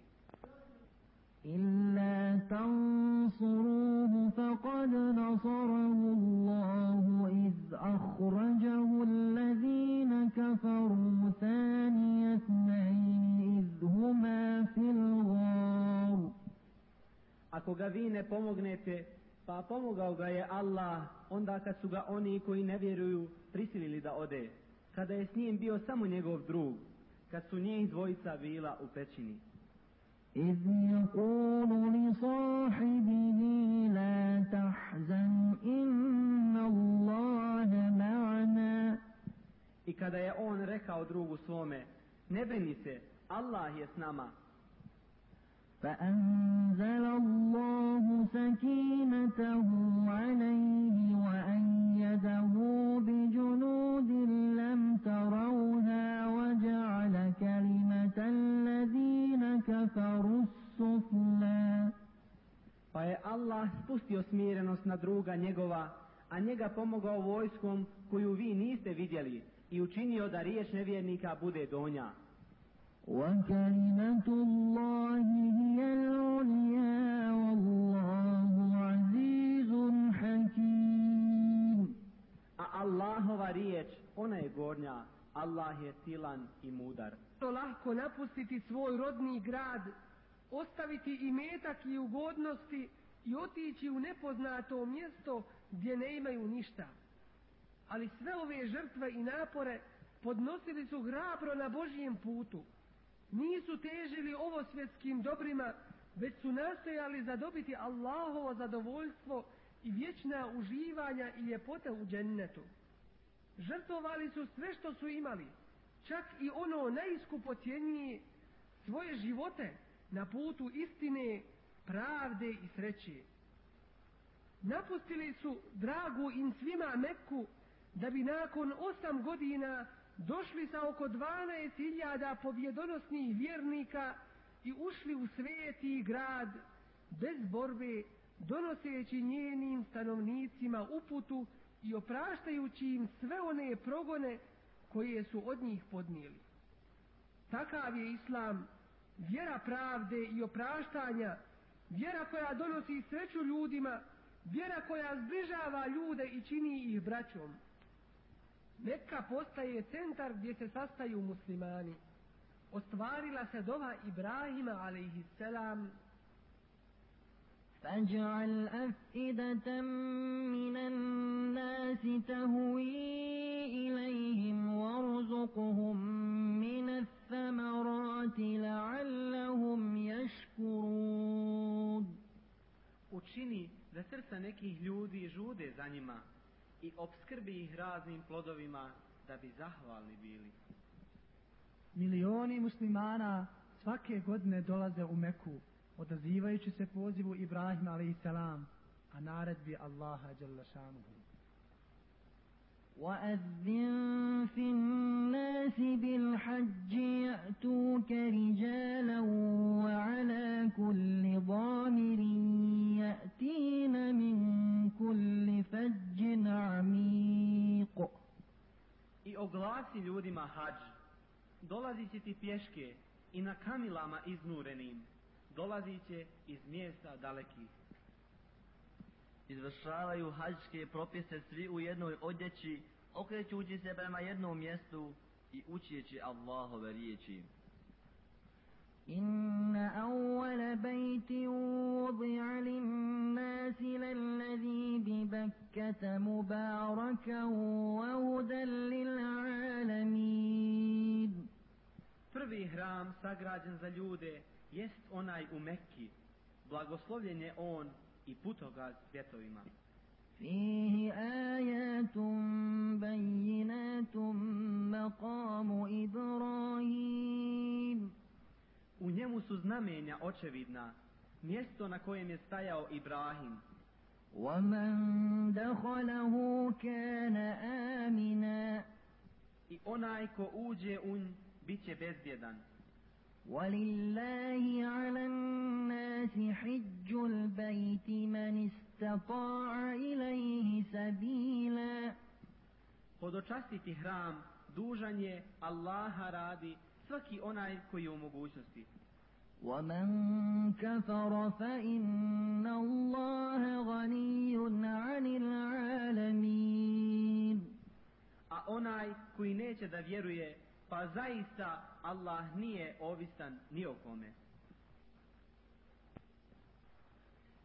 إلا تنصروه فقد نصره الله إذ أخرجه الذين كفروا ثاني اثنين إذ هما في الغار Ako ga vi ne pomognete, pa pomogao ga je Allah, onda kad su ga oni koji ne vjeruju prisilili da ode, kada je s njim bio samo njegov drug, kad su njih dvojica bila u pećini. إذ يقول لصاحبه لا تحزن إن الله معنا. I kada je on rekao drugu svome, ne brini se, Allah je s nama, فأنزل الله سكينته عليه وأيده بجنود الذين كفروا السفلى pa je Allah spustio smirenost na druga njegova, a njega pomogao vojskom koju vi niste vidjeli i učinio da riječ nevjernika bude donja. وكلمة الله هي العليا والله عزيز حكيم A Allahova riječ, ona je gornja, Allah je silan i mudar. To lahko napustiti svoj rodni grad, ostaviti i metak i ugodnosti i otići u nepoznato mjesto gdje ne imaju ništa. Ali sve ove žrtve i napore podnosili su hrabro na Božijem putu. Nisu težili ovo svjetskim dobrima, već su nastojali zadobiti Allahovo zadovoljstvo i vječna uživanja i ljepote u džennetu. Žrtovali su sve što su imali, čak i ono najskupocjenije svoje živote na putu istine, pravde i sreće. napustili su dragu im svima Meku da bi nakon osam godina došli sa oko 12.000 pobjedonosnih vjernika i ušli u sveti grad bez borbe, donoseći njenim stanovnicima uputu i opraštajući im sve one progone koje su od njih podnijeli. Takav je Islam vjera pravde i opraštanja, vjera koja donosi sreću ljudima, vjera koja zbližava ljude i čini ih braćom. Mekka postaje centar gdje se sastaju muslimani. Ostvarila se dova Ibrahima alaihisselam فاجعل أفئدة من الناس تهوي إليهم وارزقهم من الثمرات لعلهم يشكرون Učini da srca nekih ljudi žude za njima i obskrbi ih raznim plodovima da bi zahvalni bili. Milioni muslimana svake godine dolaze u Meku, odazivajući se pozivu Ibrahima a.s. a naredbi Allaha jalla šanuhu. وأذن في الناس بالحج يأتوك رجالا وعلى كل ضامر يأتين من كل فج عميق I oglasi ljudima hađ. Dolazi će ti pješke i na kamilama iznurenim. Dolazi će iz mjesta dalekih. Izvršavaju hađske propise svi u jednoj odjeći, okrećući se prema jednom mjestu i učeći Allahove riječi. إن أول بيت وضع للناس للذي ببكة مباركا وهدى للعالمين Prvi hram sagrađen za ljude jest onaj u Mekki. Blagoslovljen je on i putokaz svjetovima. فيه آيات بينات مقام إبراهيم U njemu su znamenja očevidna, mjesto na kojem je stajao Ibrahim. ومن دخله كان آمنا I onaj ko uđe u nj, bit će bezbjedan. ولله على الناس حج البيت من استطاع إليه سبيلا Podočastiti hram dužan je Allaha radi svaki onaj koji je u mogućnosti. ومن كفر فإن الله غني عن العالمين A onaj koji neće da vjeruje, pa zaista Allah nije ovisan ni o kome.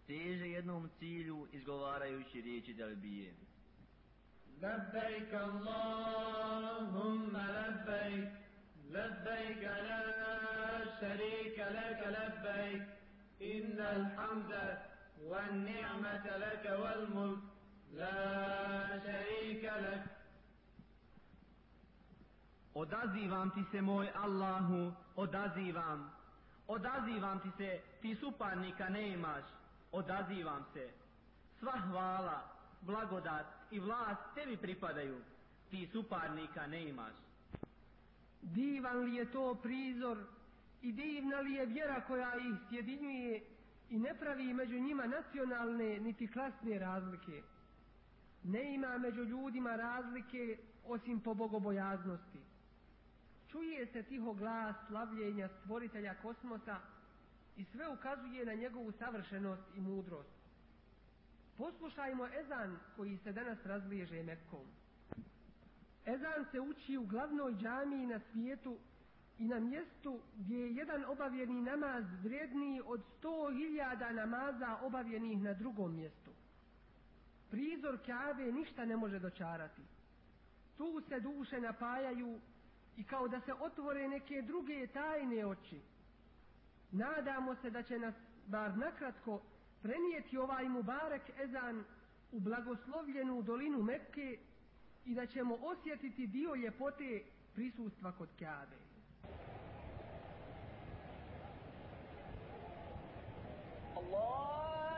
Teže jednom cilju izgovarajući riječi Dalbije. لبيك اللهم لبيك لبيك لا شريك لك لبيك إن الحمد والنعمة لك والملك لا شريك لك Odazivam ti se moj Allahu, odazivam. Odazivam ti se, ti suparnika ne imaš. Odazivam se. Sva hvala, blagodat i vlast tebi pripadaju. Ti suparnika ne imaš. Divan li je to prizor i divna li je vjera koja ih sjedinjuje i ne pravi među njima nacionalne niti klasne razlike. Ne ima među ljudima razlike osim po bogobojaznosti. Čuje se tiho glas slavljenja stvoritelja kosmosa i sve ukazuje na njegovu savršenost i mudrost. Poslušajmo ezan koji se danas razliježe Mekkom. Ezan se uči u glavnoj džamiji na svijetu i na mjestu gdje je jedan obavljeni namaz vrijedniji od sto hiljada namaza obavljenih na drugom mjestu. Prizor Kjave ništa ne može dočarati. Tu se duše napajaju i kao da se otvore neke druge tajne oči. Nadamo se da će nas, bar nakratko, prenijeti ovaj Mubarak Ezan u blagoslovljenu dolinu Mekke i da ćemo osjetiti dio ljepote prisustva kod Kjabe. Allah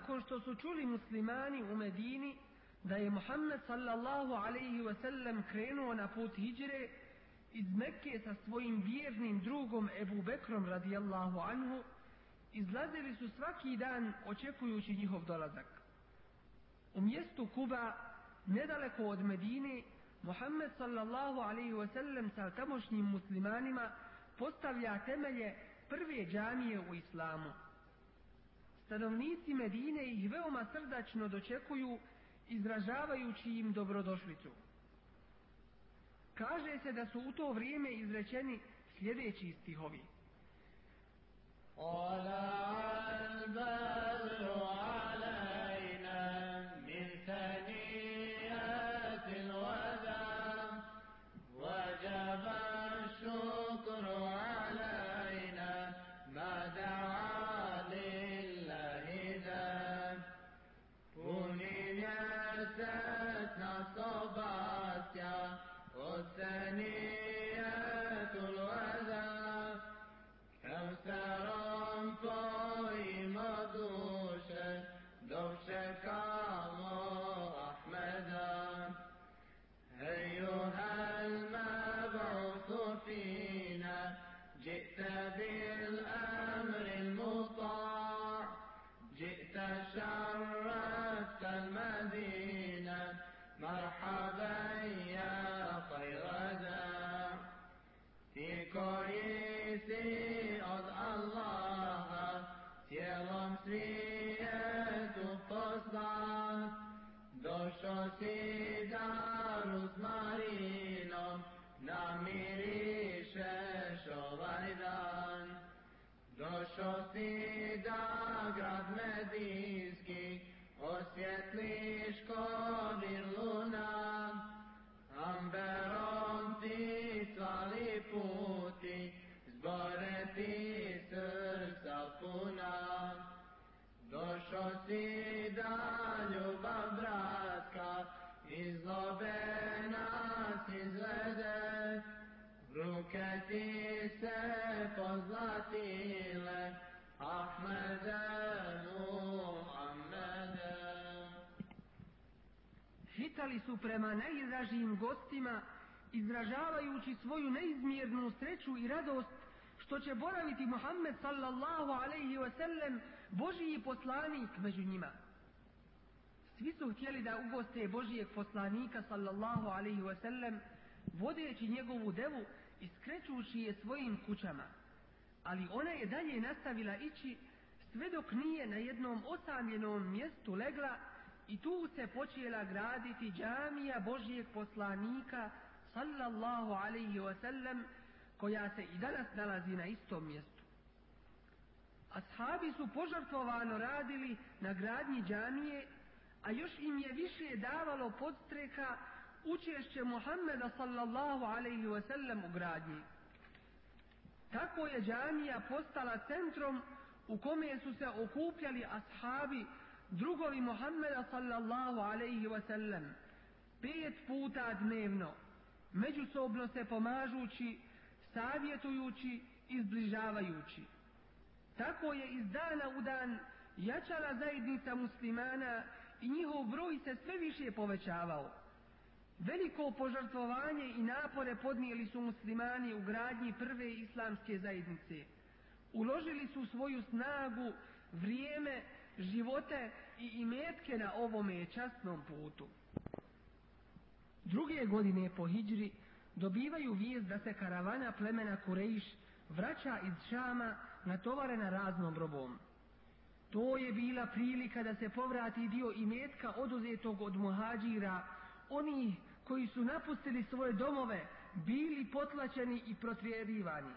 Nakon što su čuli muslimani u Medini da je Muhammed sallallahu alaihi wasallam krenuo na put hijđre iz Mekke sa svojim vjernim drugom Ebu Bekrom radijallahu anhu, izlazili su svaki dan očekujući njihov dolazak. U mjestu Kuba, nedaleko od Medine, Muhammed sallallahu alaihi wasallam sa tamošnjim muslimanima postavlja temelje prve džamije u islamu stanovnici Medine ih veoma srdačno dočekuju izražavajući im dobrodošlicu. Kaže se da su u to vrijeme izrečeni sljedeći stihovi. Ola al-balu alajna min što si da grad Medinski osvjetliš ko vir Amberom ti svali puti, zbore ti srca puna. Došao si da ljubav bratska, iz zlobe nas izvede, ruke ti se pozlatile, Ahmede Muhammede. Hitali su prema najdražijim gostima, izražavajući svoju neizmjernu sreću i radost što će boraviti Muhammed sallallahu alaihi wasallam, Božiji poslanik među njima. Svi su htjeli da ugoste Božijeg poslanika sallallahu alaihi wasallam, vodeći njegovu devu i skrećući je svojim kućama. Ali ona je dalje nastavila ići sve dok nije na jednom osamljenom mjestu legla i tu se počela graditi džamija Božijeg poslanika sallallahu alaihi wasallam koja se i danas nalazi na istom mjestu. Ashabi su požrtvovano radili na gradnji džamije, a još im je više davalo podstreka učešće Muhammeda sallallahu alaihi wa sallam u gradnji. Tako je džamija postala centrom u kome su se okupljali ashabi drugovi Muhammeda sallallahu alaihi wa sallam pet puta dnevno, međusobno se pomažući, savjetujući i zbližavajući. Tako je iz dana u dan jačala zajednica muslimana i njihov broj se sve više povećavao. Veliko požrtvovanje i napore podnijeli su muslimani u gradnji prve islamske zajednice. Uložili su svoju snagu, vrijeme, živote i imetke na ovome častnom putu. Druge godine po Hidžri dobivaju vijest da se karavana plemena Kurejiš vraća iz Šama natovarena raznom robom. To je bila prilika da se povrati dio imetka oduzetog od muhađira, oni koji su napustili svoje domove, bili potlačeni i protjerivani.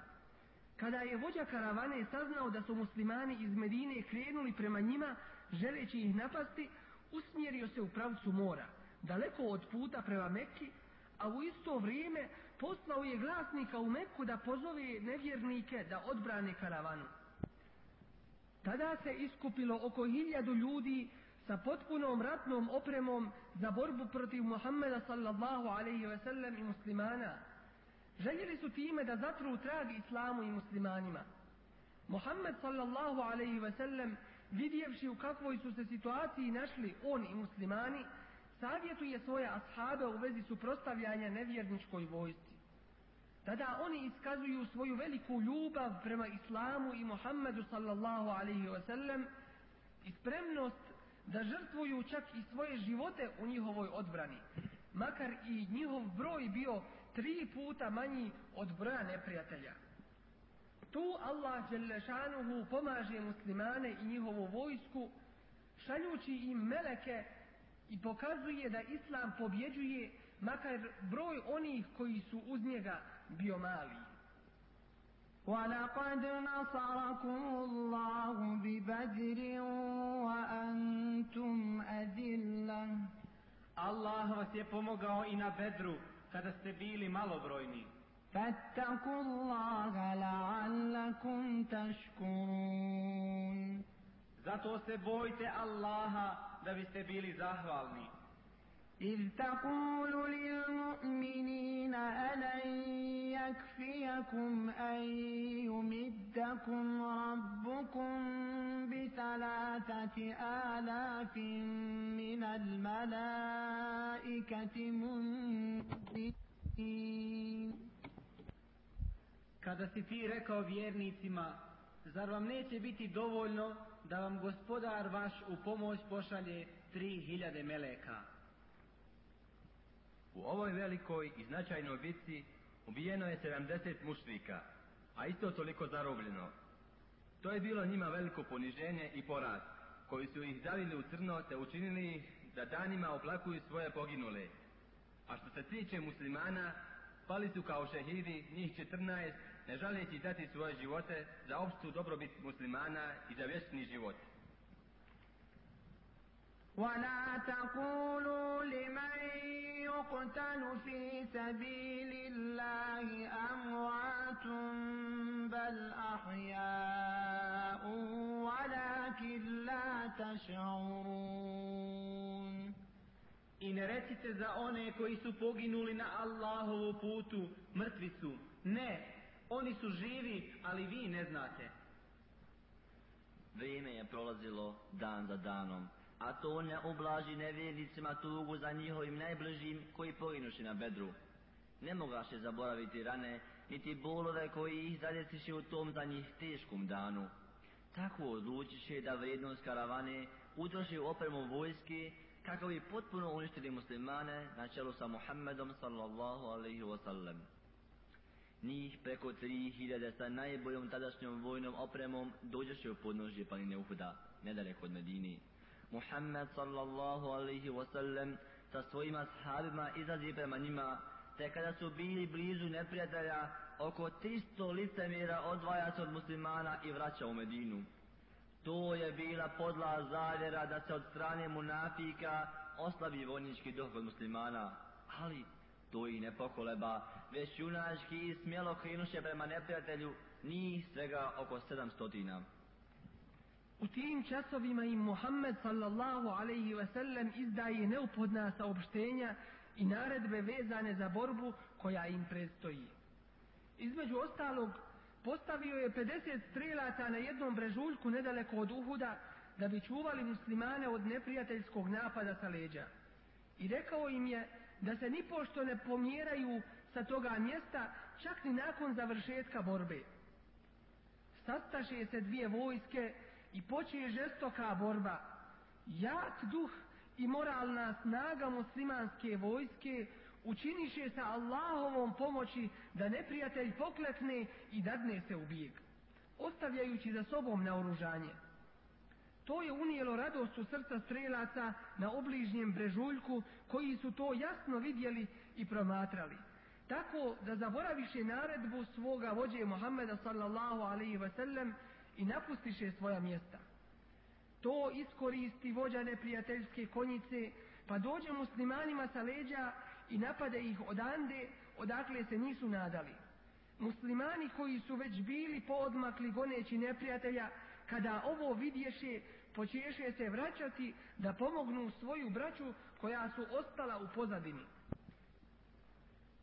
Kada je vođa karavane saznao da su muslimani iz Medine krenuli prema njima, želeći ih napasti, usmjerio se u pravcu mora, daleko od puta prema Mekki, a u isto vrijeme poslao je glasnika u Mekku da pozove nevjernike da odbrane karavanu. Tada se iskupilo oko hiljadu ljudi sa potpunom ratnom opremom za borbu protiv Muhammeda sallallahu alaihi ve sellem i muslimana. Željeli su time da zatru trag islamu i muslimanima. Muhammed sallallahu alaihi ve sellem vidjevši u kakvoj su se situaciji našli on i muslimani, savjetuje svoje ashabe u vezi suprostavljanja nevjerničkoj vojsci. Tada oni iskazuju svoju veliku ljubav prema islamu i Muhammedu sallallahu alaihi ve sellem i spremnost da žrtvuju čak i svoje živote u njihovoj odbrani, makar i njihov broj bio tri puta manji od broja neprijatelja. Tu Allah Đelešanuhu pomaže muslimane i njihovu vojsku, šaljući im meleke i pokazuje da Islam pobjeđuje, makar broj onih koji su uz njega bio mali. ولقد نصركم الله ببدر وأنتم أذلة Allah vas je pomogao i na Bedru, kada ste bili malobrojni. فاتقوا الله لعلكم تشكرون Zato se bojte Allaha da biste bili zahvalni. إذ تقول للمؤمنين ألن يكفيكم أن يمدكم ربكم بثلاثة آلاف من الملائكة منزلين Kada si ti rekao vjernicima, zar vam neće biti dovoljno da vam gospodar vaš u pomoć pošalje tri hiljade meleka? U ovoj velikoj i značajnoj bitci ubijeno je 70 mušnika, a isto toliko zarobljeno. To je bilo njima veliko poniženje i poraz, koji su ih zavili u crno te učinili ih da danima oplakuju svoje poginule. A što se tiče muslimana, pali su kao šehidi, njih 14, ne žaleći dati svoje živote za opštu dobrobit muslimana i za vječni život. ولا تقولوا لمن يقتل في سبيل الله أموات بل أحياء ولكن لا تشعرون I ne recite za one koji su poginuli na Allahovu putu, mrtvi su. Ne, oni su živi, ali vi ne znate. Vrijeme je prolazilo dan za danom, a to ne ublaži nevjernicima tugu za njihovim najbližim koji poginuši na bedru. Ne mogaše zaboraviti rane, niti bolove koji ih zadesiše u tom za njih teškom danu. Tako odlučiše da vrijednost karavane utroši u opremu vojske kako bi potpuno uništili muslimane na čelu sa Muhammedom sallallahu alaihi wa sallam. Njih preko 3000 sa najboljom tadašnjom vojnom opremom dođeše u podnožje planine Uhuda, nedaleko od Medini. Muhammed sallallahu alaihi wasallam sa svojima sahabima izlazi prema njima, te kada su bili blizu neprijatelja, oko 300 licemira odvaja se od muslimana i vraća u Medinu. To je bila podla zavjera da se od strane munafika oslabi vojnički duh od muslimana, ali to i ne pokoleba, već junački i smjelo krenuše prema neprijatelju njih svega oko sedamstotina. U tim časovima im Muhammed sallallahu alaihi ve sellem izdaje neupodna saopštenja i naredbe vezane za borbu koja im predstoji. Između ostalog, postavio je 50 strelaca na jednom brežuljku nedaleko od Uhuda da bi čuvali muslimane od neprijateljskog napada sa leđa. I rekao im je da se nipošto ne pomjeraju sa toga mjesta čak ni nakon završetka borbe. Sastaše se dvije vojske i počeje žestoka borba. Jak duh i moralna snaga muslimanske vojske učiniše sa Allahovom pomoći da neprijatelj poklekne i dadne se u bijeg, ostavljajući za sobom naoružanje. To je unijelo radost u srca strelaca na obližnjem brežuljku koji su to jasno vidjeli i promatrali. Tako da zaboraviše naredbu svoga vođe Muhammeda sallallahu alaihi ve sellem, i napustiše svoja mjesta. To iskoristi vođa neprijateljske konjice, pa dođe muslimanima sa leđa i napade ih odande, odakle se nisu nadali. Muslimani koji su već bili poodmakli goneći neprijatelja, kada ovo vidješe, počeše se vraćati da pomognu svoju braću koja su ostala u pozadini.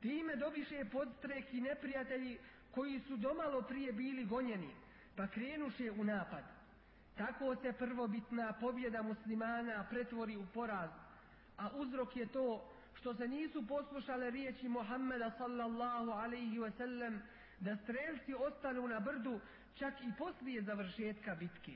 Time dobiše podstrek i neprijatelji koji su domalo prije bili gonjeni, pa krenuše u napad. Tako se prvobitna pobjeda muslimana pretvori u poraz, a uzrok je to što se nisu poslušale riječi Muhammeda sallallahu alaihi ve sellem da strelci ostanu na brdu čak i poslije završetka bitke.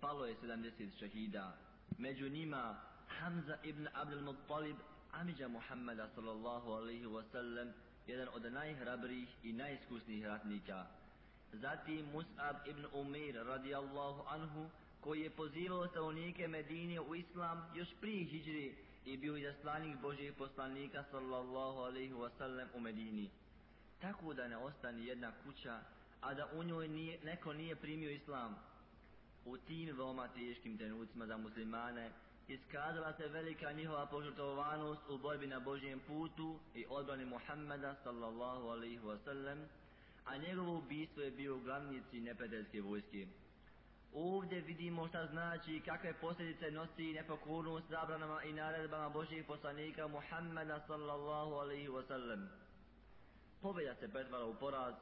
Palo je 70 šahida, među njima Hamza ibn Abdul Muttalib, Amidža Muhammeda sallallahu alaihi ve sellem, jedan od najhrabrijih i najiskusnijih ratnika. Zatim Mus'ab ibn Umir radijallahu anhu, koji je pozivao stanovnike Medine u islam još prije hijri i bio i zaslanik Božih poslanika sallallahu alaihi wasallam u Medini. Tako da ne ostane jedna kuća, a da u njoj nije, neko nije primio islam. U tim veoma teškim trenucima za muslimane iskazala se velika njihova požrtovanost u borbi na Božjem putu i odbrani Muhammeda sallallahu alaihi wasallam sallam, a njegovo ubistvo je bio u glavnici neprijateljske vojske. Ovdje vidimo šta znači i kakve posljedice nosi nepokornost zabranama i naredbama Božih poslanika Muhammeda sallallahu alaihi wa sallam. Pobjeda se pretvara u poraz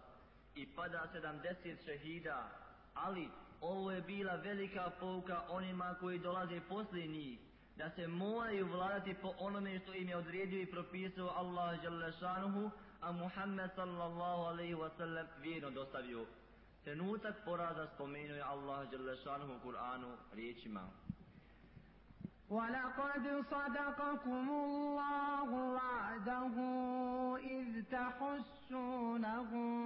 i pada 70 šehida, ali ovo je bila velika pouka onima koji dolaze poslije njih, da se moraju vladati po onome što im je odredio i propisao Allah Đalešanuhu, a Muhammed sallallahu alaihi wa sallam vjerno dostavio. Trenutak poraza spomenuo je Allah Đalešanuhu u Kur'anu riječima. ولقد صدقكم الله وعده إذ تحسونهم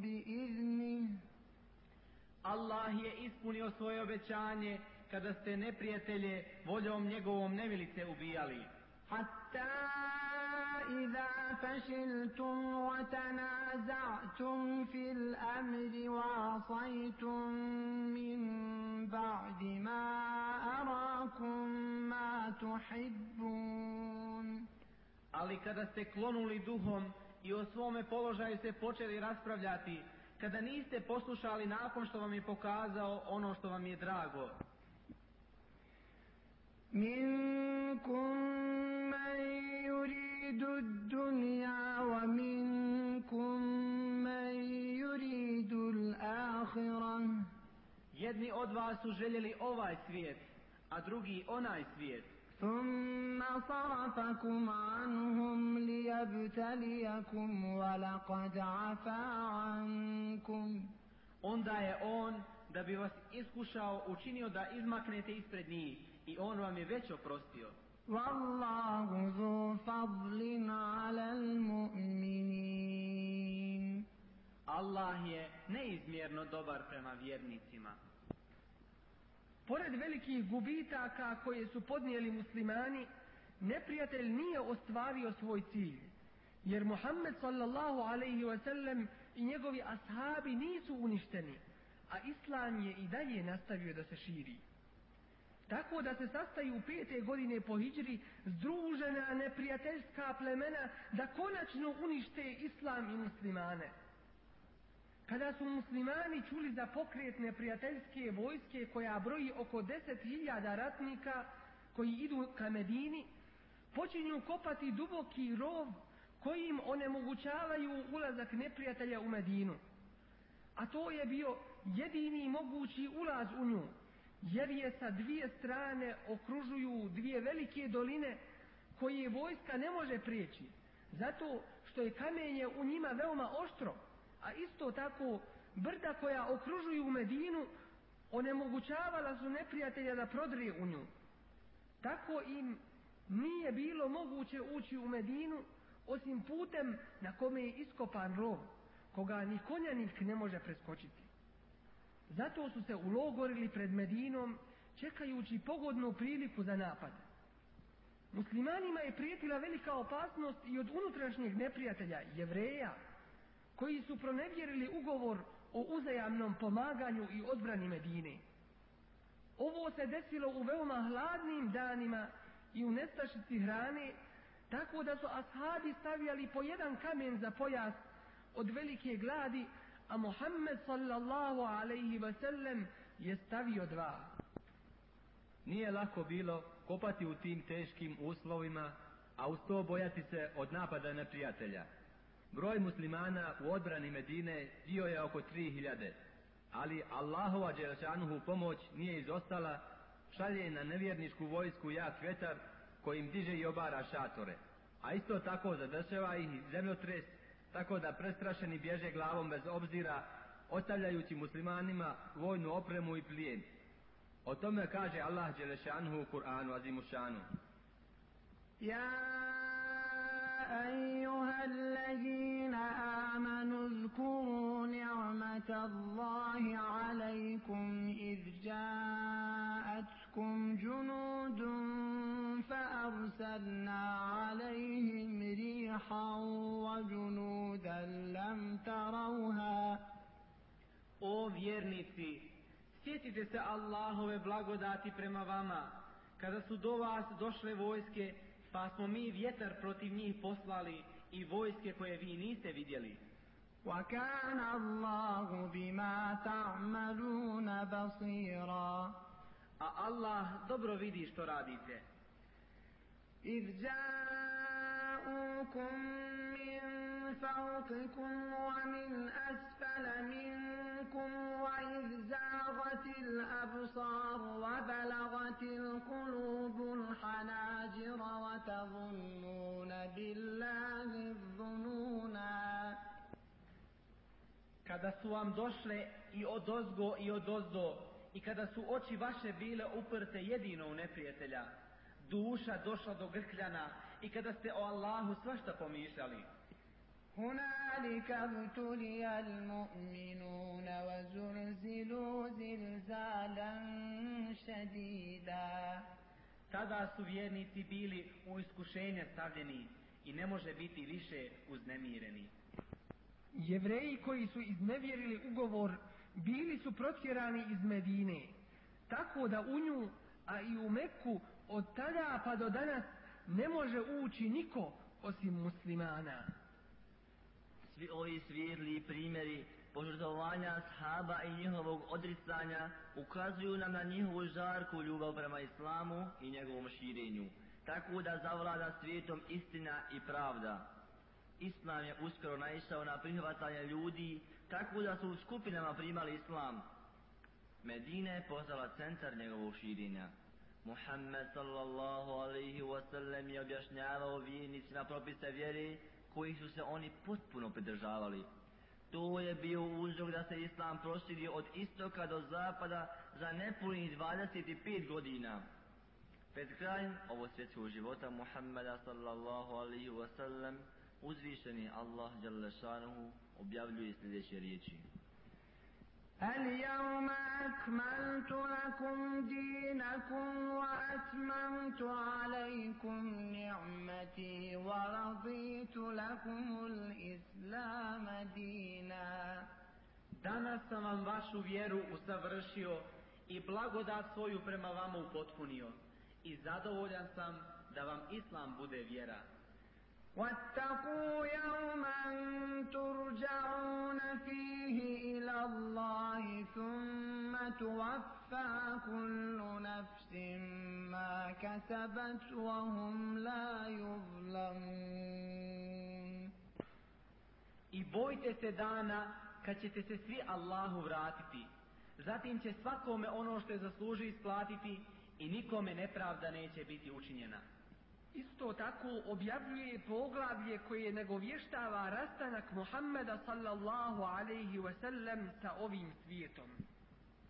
بإذنه Allah je ispunio svoje obećanje kada ste neprijatelje voljom njegovom nemilice ubijali. حتى إذا فشلتم وتنازعتم في الأمر وعصيتم من بعد ما أراكم ما تحبون Ali kada ste klonuli duhom i o svome položaju se počeli raspravljati, kada niste poslušali nakon što vam je pokazao ono što vam je drago, منكم من يريد الدنيا ومنكم من يريد الآخرة jedni od vas su željeli ovaj svijet, a drugi onaj svijet. ثم صرفكم عنهم ليبتليكم ولقد عفا عنكم Onda je on, da bi vas iskušao, učinio da izmaknete ispred njih i on vam je već oprostio. والله ذو فضل على المؤمنين Allah je neizmjerno dobar prema vjernicima. Pored velikih gubitaka koje su podnijeli muslimani, neprijatelj nije ostvario svoj cilj. Jer Muhammed sallallahu alaihi wa sallam i njegovi ashabi nisu uništeni, a Islam je i dalje nastavio da se širi. Tako da se sastaju pete godine po hijđri združena neprijateljska plemena da konačno unište Islam i muslimane. Kada su muslimani čuli za pokret neprijateljske vojske koja broji oko 10.000 ratnika koji idu ka Medini, počinju kopati duboki rov kojim onemogućavaju ulazak neprijatelja u Medinu. A to je bio jedini mogući ulaz u nju, jer je sa dvije strane okružuju dvije velike doline koje vojska ne može prijeći, zato što je kamenje u njima veoma oštro, a isto tako brda koja okružuju Medinu onemogućavala su neprijatelja da prodrije u nju. Tako im nije bilo moguće ući u Medinu osim putem na kome je iskopan rov, koga ni konjanik ne može preskočiti. Zato su se ulogorili pred Medinom, čekajući pogodnu priliku za napad. Muslimanima je prijetila velika opasnost i od unutrašnjeg neprijatelja, jevreja, koji su pronevjerili ugovor o uzajamnom pomaganju i odbrani Medine. Ovo se desilo u veoma hladnim danima i u nestašici hrane, tako da su ashabi stavljali po jedan kamen za pojas od velike gladi, a Muhammed sallallahu alaihi ve sellem je stavio dva. Nije lako bilo kopati u tim teškim uslovima, a uz to bojati se od napada neprijatelja. Broj muslimana u odbrani Medine bio je oko 3000, ali Allahova Đerašanuhu pomoć nije izostala, šalje na nevjerničku vojsku jak vetar kojim diže i obara šatore. A isto tako zadršava ih zemljotres, tako da prestrašeni bježe glavom bez obzira, ostavljajući muslimanima vojnu opremu i plijen. O tome kaže Allah Đelešanuhu u Kur'anu Azimušanu. يا أيها الذين آمنوا اذكروا نعمة الله عليكم إذ جاءتكم جنود فأرسلنا عليهم ريحا وجنودا لم تروها O vjernici, sjetite se Allahove blagodati prema vama, kada su do vas došle vojske, pa smo mi vjetar protiv njih poslali i vojske koje vi niste vidjeli. وكان الله بما تعملون بصيرا A Allah dobro vidi što radite. إذ جاءوكم من فوقكم ومن أسفل منكم وإذ زاغت الأبصار وبلغت القلوب الحناجر وتظنون بالله الظنونا Kada su vam došle i od ozgo i od ozdo, i kada su oči vaše bile uprte jedino u neprijatelja, duša došla do grkljana i kada ste o Allahu svašta pomišljali. هنالك ابتلي المؤمنون وزلزلوا زلزالا شديدا Tada su vjernici bili u iskušenje stavljeni i ne može biti više uznemireni. Jevreji koji su iznevjerili ugovor bili su protjerani iz Medine, tako da u nju, a i u Meku od tada pa do danas ne može ući niko osim muslimana. Svi ovi svijetli primjeri požrtovanja shaba i njihovog odricanja ukazuju nam na njihovu žarku ljubav prema islamu i njegovom širenju, tako da zavlada svijetom istina i pravda. Islam je uskoro naišao na prihvatanje ljudi, tako da su u skupinama primali islam. Medina je postala centar njegovog širenja. Muhammed sallallahu alaihi wasallam je objašnjavao vijenicima propise vjeri koji su se oni potpuno pridržavali. To je bio uzrok da se islam proširio od istoka do zapada za nepunih 25 godina. Pred krajem ovo svjetskog života Muhammeda sallallahu alaihi wasallam uzvišeni Allah Đalešanuhu objavljuje sljedeće riječi. اليوم أكملت لكم دينكم وأتممت عليكم نعمتي ورضيت لكم الإسلام دينا Danas sam vam vašu vjeru usavršio i blagodat svoju prema vama upotpunio. I zadovoljan sam da vam Islam bude vjera. واتقوا يوما ترجعون فيه إلى الله ثم توفى كل نفس ما كسبت وهم لا يظلمون I bojte se dana kad ćete se svi Allahu vratiti. Zatim će svakome ono što je zasluži isplatiti i nikome nepravda neće biti učinjena. Isto tako objavljuje poglavlje koje nagovještava rastanak Muhammeda sallallahu alaihi wa sallam sa ovim svijetom.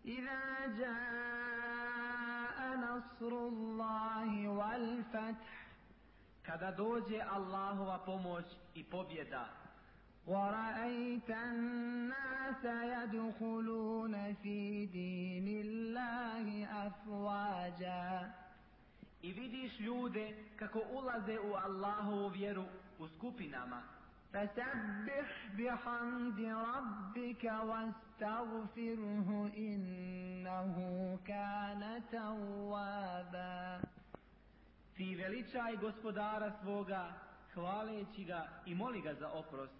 إذا جاء نصر الله والفتح Kada dođe Allahova pomoć i pobjeda ورأيت الناس يدخلون في دين الله أفواجا i vidiš ljude kako ulaze u Allahovu vjeru u skupinama, فسبح بحمد ربك واستغفره إنه كان توابا ti veličaj gospodara svoga, hvaleći ga i moli ga za oprost,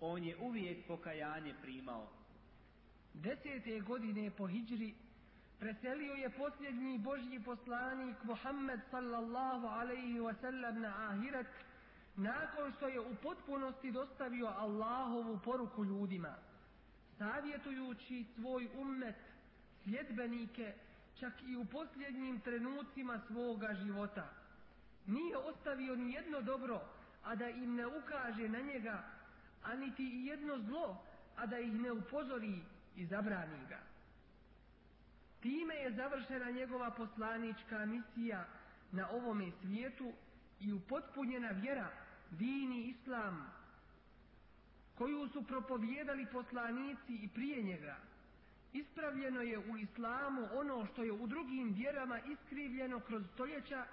on je uvijek pokajanje primao. Desete godine po hijđri preselio je posljednji Božji poslanik Muhammed sallallahu alaihi wa sallam na ahiret nakon što je u potpunosti dostavio Allahovu poruku ljudima, savjetujući svoj ummet, sljedbenike, čak i u posljednjim trenucima svoga života. Nije ostavio ni jedno dobro, a da im ne ukaže na njega, a niti jedno zlo, a da ih ne upozori i zabrani ga. Time je završena njegova poslanička misija na ovome svijetu i upotpunjena vjera, dini islam, koju su propovjedali poslanici i prije njega. Ispravljeno je u islamu ono što je u drugim vjerama iskrivljeno kroz stoljeća,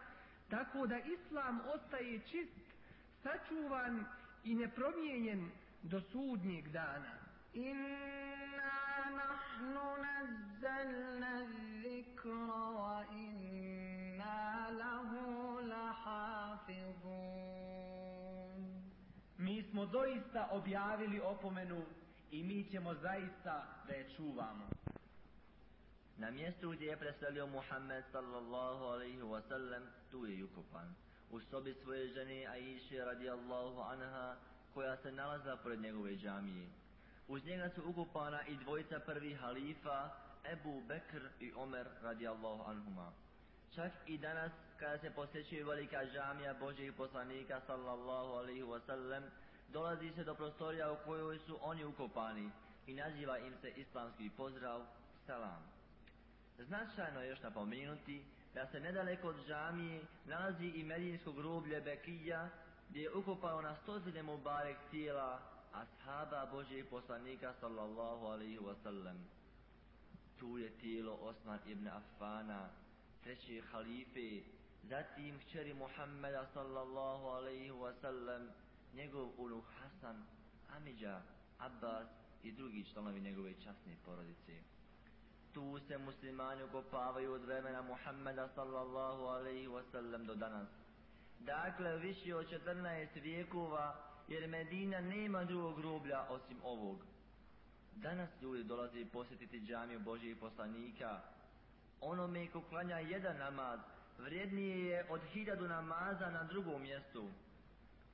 tako da islam ostaje čist, sačuvan i nepromijenjen do sudnjeg dana. Inna نحن نزلنا الذكر وإنا له لحافظون Mi smo doista objavili opomenu i mi ćemo zaista da je čuvamo. Na mjestu gdje je preselio Muhammed sallallahu alaihi wa sallam, tu je i ukopan. U sobi svoje žene Aisha radijallahu anha, koja se nalaza pored njegove džamije. Uz njega su ukupana i dvojica prvih halifa, Ebu Bekr i Omer radijallahu anhuma. Čak i danas, kada se posjećuje velika džamija Božih poslanika sallallahu alaihi wasallam, dolazi se do prostorija u kojoj su oni ukopani i naziva im se islamski pozdrav, salam. Značajno je još napomenuti da se nedaleko od džamije nalazi i medijinsko groblje Bekija, gdje je ukopano na stotine Mubarek tijela ashaba Božijeg poslanika sallallahu alaihi wasallam. Tu je tijelo Osman ibn Affana, treći halife, zatim kćeri Muhammeda sallallahu alaihi wasallam njegov unuk Hasan, Amidža, Abbas i drugi članovi njegove časne porodice. Tu se muslimani ukopavaju od vremena Muhammeda sallallahu alaihi wasallam do danas. Dakle, više od 14 vijekova, jer Medina nema drugog groblja osim ovog. Danas ljudi dolaze posjetiti džamiju Božijih poslanika. Onome ko klanja jedan namaz, vrijednije je od hiljadu namaza na drugom mjestu.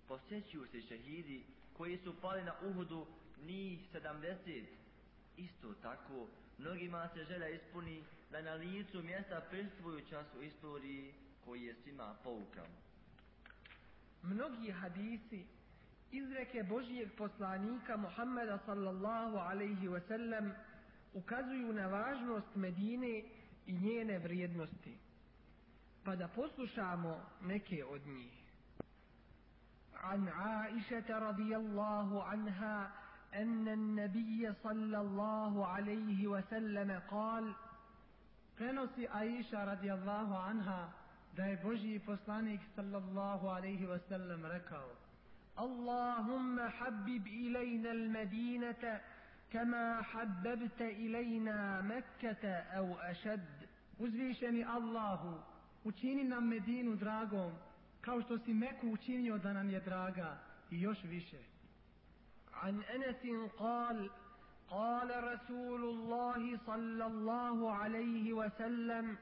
Posjećuju se šehidi koji su pali na Uhudu njih 70. Isto tako, mnogima se želja ispuni da na licu mjesta pristvuju čas u istoriji koji je svima poukan. Mnogi hadisi izreke Božijeg poslanika Muhammeda sallallahu alaihi wa sallam ukazuju na važnost Medine i njene vrijednosti. Pa da poslušamo neke od njih. عن عائشة رضي الله عنها أن النبي صلى الله عليه وسلم قال Prenosi Aisha radijallahu anha da je Božji poslanik sallallahu alaihi wasallam rekao اللهم حبب إلينا المدينة كما حببت إلينا مكة أو أشد Uzvišeni Allahu, učini nam Medinu dragom, kao što si Meku učinio da nam je draga i još više. عن أنس قال قال رسول الله صلى الله عليه وسلم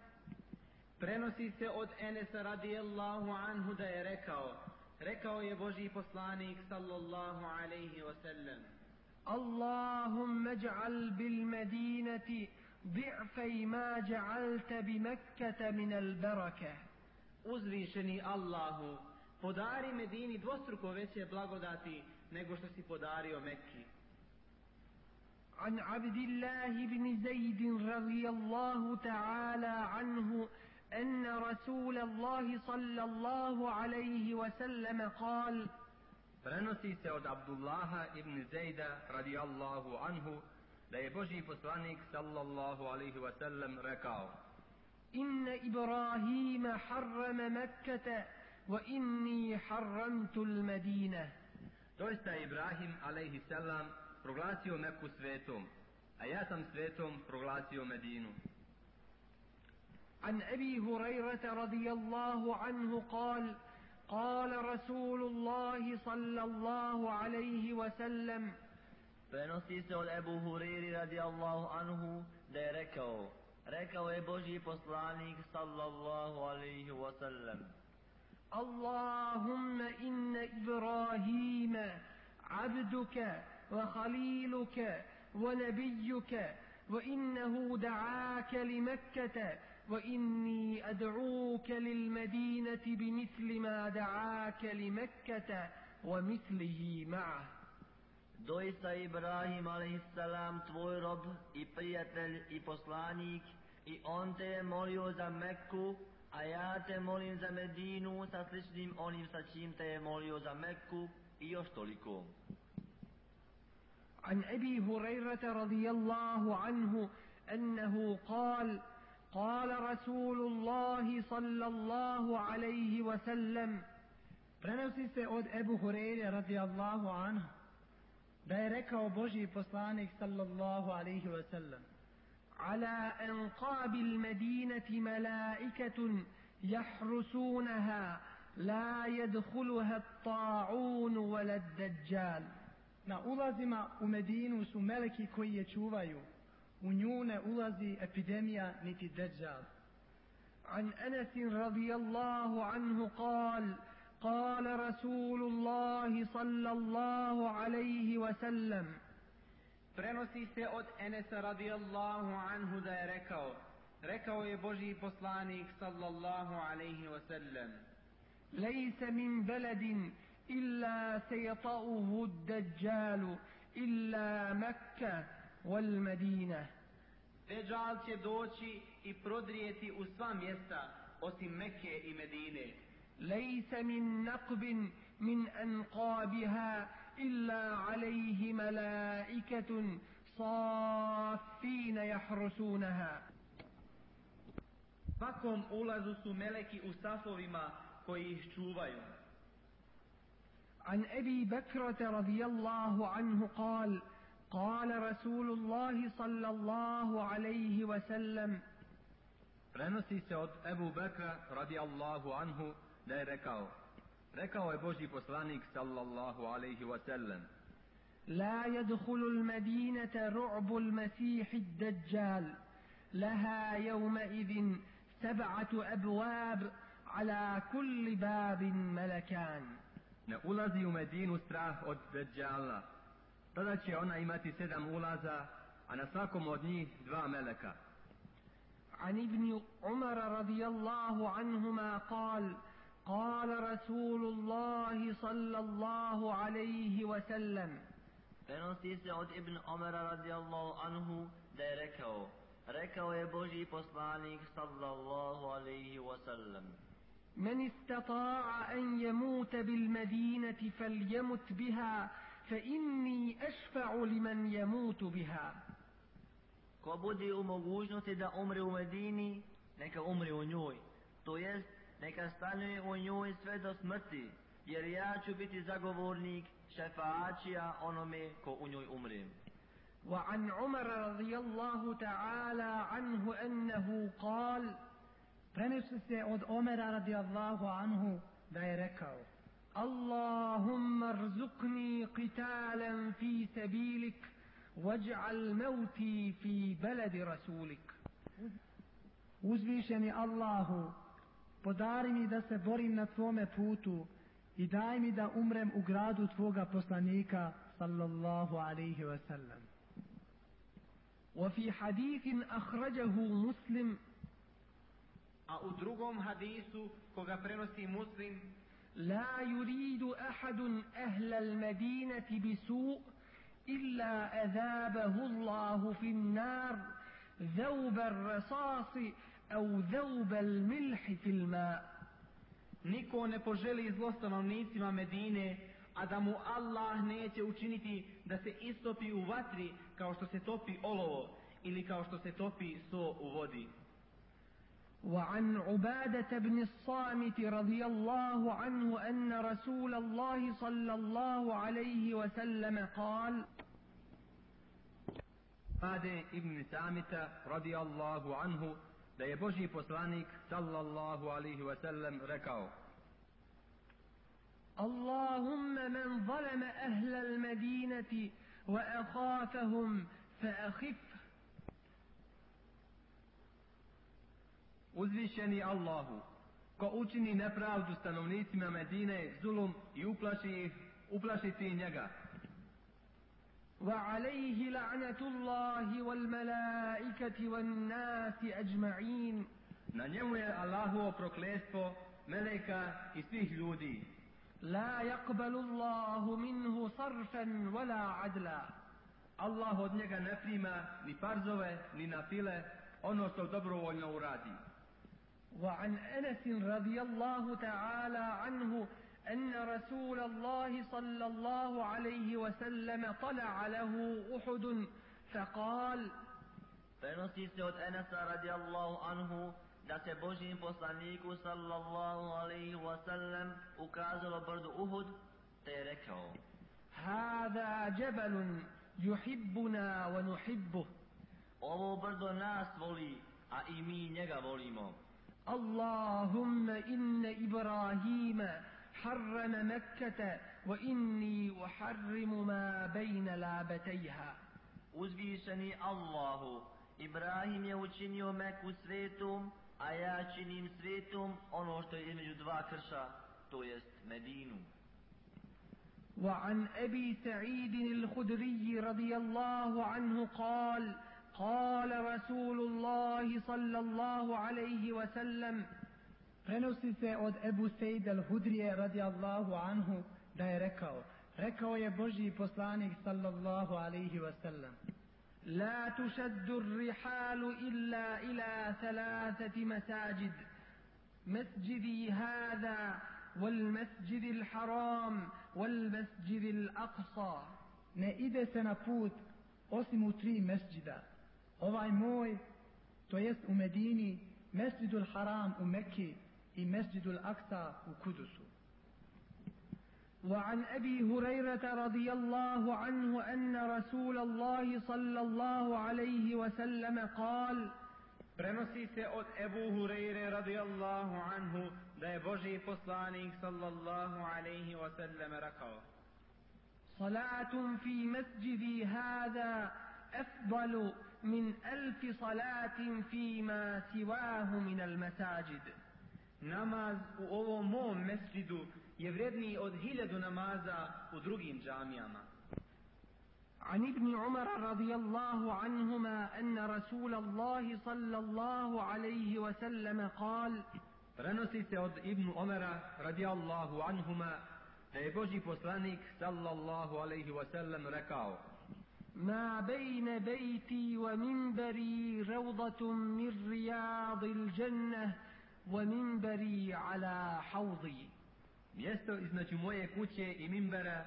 Prenosi se od Enesa radijallahu anhu da je rekao, rekao je Božji poslanik sallallahu alaihi wasallam, اللهم اجعل بالمدينة ضعفي ما جعلت بمكة من البركة uzvišeni Allahu, podari Medini dvostruko veće blagodati nego što si podario Mekki. عن عبد الله بن زيد رضي الله تعالى عنه أن رسول الله صلى الله عليه وسلم قال Prenosi se od Abdullaha ibn Zejda radijallahu anhu da je Božji poslanik sallallahu alaihi wa sallam rekao إن إبراهيم حرم مكة وإني حرمت المدينة Doista je Ibrahim alaihi salam proglasio Meku svetom, a ja sam svetom proglasio Medinu. عن أبي هريرة رضي الله عنه قال قال رسول الله صلى الله عليه وسلم Prenosi se od Ebu Huriri radijallahu anhu da je rekao, rekao je Božji poslanik sallallahu alaihi wasallam, اللهم إن إبراهيم عبدك وخليلك ونبيك وإنه دعاك لمكة وإني أدعوك للمدينة بمثل ما دعاك لمكة ومثله معه Doista Ibrahim a.s. tvoj rob i prijatelj i poslanik i on te je molio za Mekku, a ja te molim za Medinu sa sličnim onim sa čim te je molio za Mekku i još toliko. عن أبي هريرة رضي الله عنه أنه قال قال رسول الله صلى الله عليه وسلم Prenosi se od Ebu Hureyre radijallahu anhu da je rekao Božji poslanik sallallahu alaihi wa sallam على أنقاب المدينة ملائكة يحرسونها لا يدخلها الطاعون ولا الدجال Na ulazima u Medinu su meleki koji je čuvaju. U nju ne ulazi epidemija niti deđal. عن أنس رضي الله عنه قال قال رسول الله صلى الله عليه وسلم Prenosi se od Enesa radijallahu anhu da je rekao, rekao je Božji poslanik sallallahu alaihi wasallam, ليس من بلد إلا سيطأه الدجال إلا مكة والمدينة Deđal će doći i prodrijeti u sva mjesta osim Mekke i Medine. ليس من نقب من أنقابها إلا عليه ملائكة صافين يحرسونها Svakom ulazu su meleki u safovima koji ih čuvaju. عن أبي بكرة رضي الله عنه قال قال رسول الله صلى الله عليه وسلم Prenosi se od Ebu Bekra radijallahu anhu da je rekao Rekao je Božji poslanik sallallahu alaihi wa sallam لا يدخل المدينة رعب المسيح الدجال لها يومئذ سبعة أبواب على كل باب ملكان Ne ulazi u Medinu strah od Dejjala. tada će ona imati sedam ulaza, a na svakom od njih dva meleka. عن ابن عمر رضي الله عنهما قال قال رسول الله صلى الله عليه وسلم فنسي سعود ابن عمر رضي الله عنه ركو ركو يبوجي بصبانيك صلى الله عليه وسلم من استطاع أن يموت بالمدينة فليمت بها فإني أشفع لمن يموت بها Ko bude u mogućnosti da umre u Medini, neka umre u njoj. To jest, neka stanuje u njoj sve do smrti, jer ja ću biti zagovornik šefaačija onome ko u njoj umre. وعن عمر رضي الله تعالى عنه أنه قال Prenosi se od Omera radijallahu anhu da je rekao اللهم ارزقني قتالا في سبيلك واجعل موتي في بلد رسولك Uzvišeni Allahu, podari mi da se borim na tvome putu i daj mi da umrem u gradu tvoga poslanika, sallallahu alaihi wa sallam. وفي حديث أخرجه مسلم A u drugom hadisu koga prenosi muslim, لا يريد أحد أهل المدينة بسوء إلا أذابه الله في النار ذوب الرصاص أو ذوب الملح في الماء niko ne poželi zlo stanovnicima Medine, a da mu Allah neće učiniti da se istopi u vatri kao što se topi olovo ili kao što se topi so u vodi. وعن عبادة بن الصامت رضي الله عنه أن رسول الله صلى الله عليه وسلم قال Ade ibn Samita radijallahu anhu da je Božji poslanik sallallahu alihi wasallam rekao اللهم من ظلم أهل المدينة وأخافهم فأخفه Uzvišeni Allahu, ko učini nepravdu stanovnicima Medine, zulum i uplaši ih, uplaši ti njega. وعليه لعنة الله والملائكة والناس أجمعين Na njemu je Allahovo prokletstvo, meleka i svih ljudi. لا يقبل الله منه صرفا ولا عدلا Allah od njega ne prima ni parzove, ni na file, ono što dobrovoljno uradi. وعن أنس رضي الله تعالى عنه أن رسول الله صلى الله عليه وسلم طلع له أحد فقال Prenosi se od Enesa radijallahu anhu da se Božijim poslaniku sallallahu alaihi wasallam ukazalo brdu Uhud, te je rekao هذا جبل يحبنا ونحبه Ovo brdo nas voli, a i mi njega volimo. اللهم إن إبراهيم حرم مكة وإني أحرم ما بين لابتيها Uzvišeni Allahu, Ibrahim je učinio Meku svetom, a ja činim svetom ono što je između dva krša, to jest Medinu. وعن أبي سعيد الخدري رضي الله عنه قال قال رسول الله صلى الله عليه وسلم Prenosi se od Ebu Sejid al-Hudrije radijallahu anhu da je rekao, rekao je Božji poslanik sallallahu alaihi wasallam, لا تشد الرحال إلا إلى ثلاثة مساجد مسجدي هذا والمسجد الحرام والمسجد الأقصى ne ide se na put osim u tri mesđida. Ovaj moj, to jest u Medini, mesđidul Haram u Mekki i mesđidul Aksa u Kudusu. وعن أبي هريرة رضي الله عنه أن رسول الله صلى الله عليه وسلم قال Prenosi se od Ebu Hureyre radijallahu anhu da je Božji poslanik sallallahu alaihi wasallam rekao صلاة في مسجدي هذا أفضل من ألف صلاة فيما سواه من المساجد Namaz u ovom mom mesčidu je vredniji od hiljadu namaza u drugim džamijama. عن ابن عمر رضي الله عنهما أن رسول الله صلى الله عليه وسلم قال Prenosi se od Ibn Omera radijallahu anhuma da je Božji poslanik sallallahu alaihi wasallam rekao ما بين بيتي ومنبري روضة من رياض الجنة ومنبري على حوضي Mjesto između moje kuće i mimbera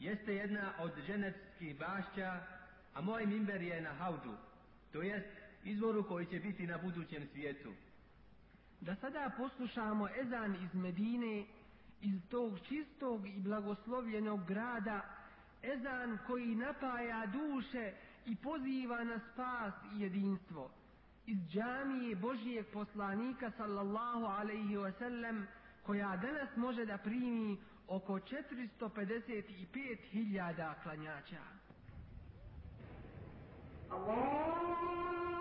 jeste jedna od dženevskih bašća, a moj mimber je na haudžu, to jest izvoru koji će biti na budućem svijetu. Da sada poslušamo ezan iz Medine, iz tog čistog i blagoslovljenog grada, ezan koji napaja duše i poziva na spas i jedinstvo. Iz džamije Božijeg poslanika sallallahu alaihi wa sallam koja danas može da primi oko 455.000 klanjača. Allah!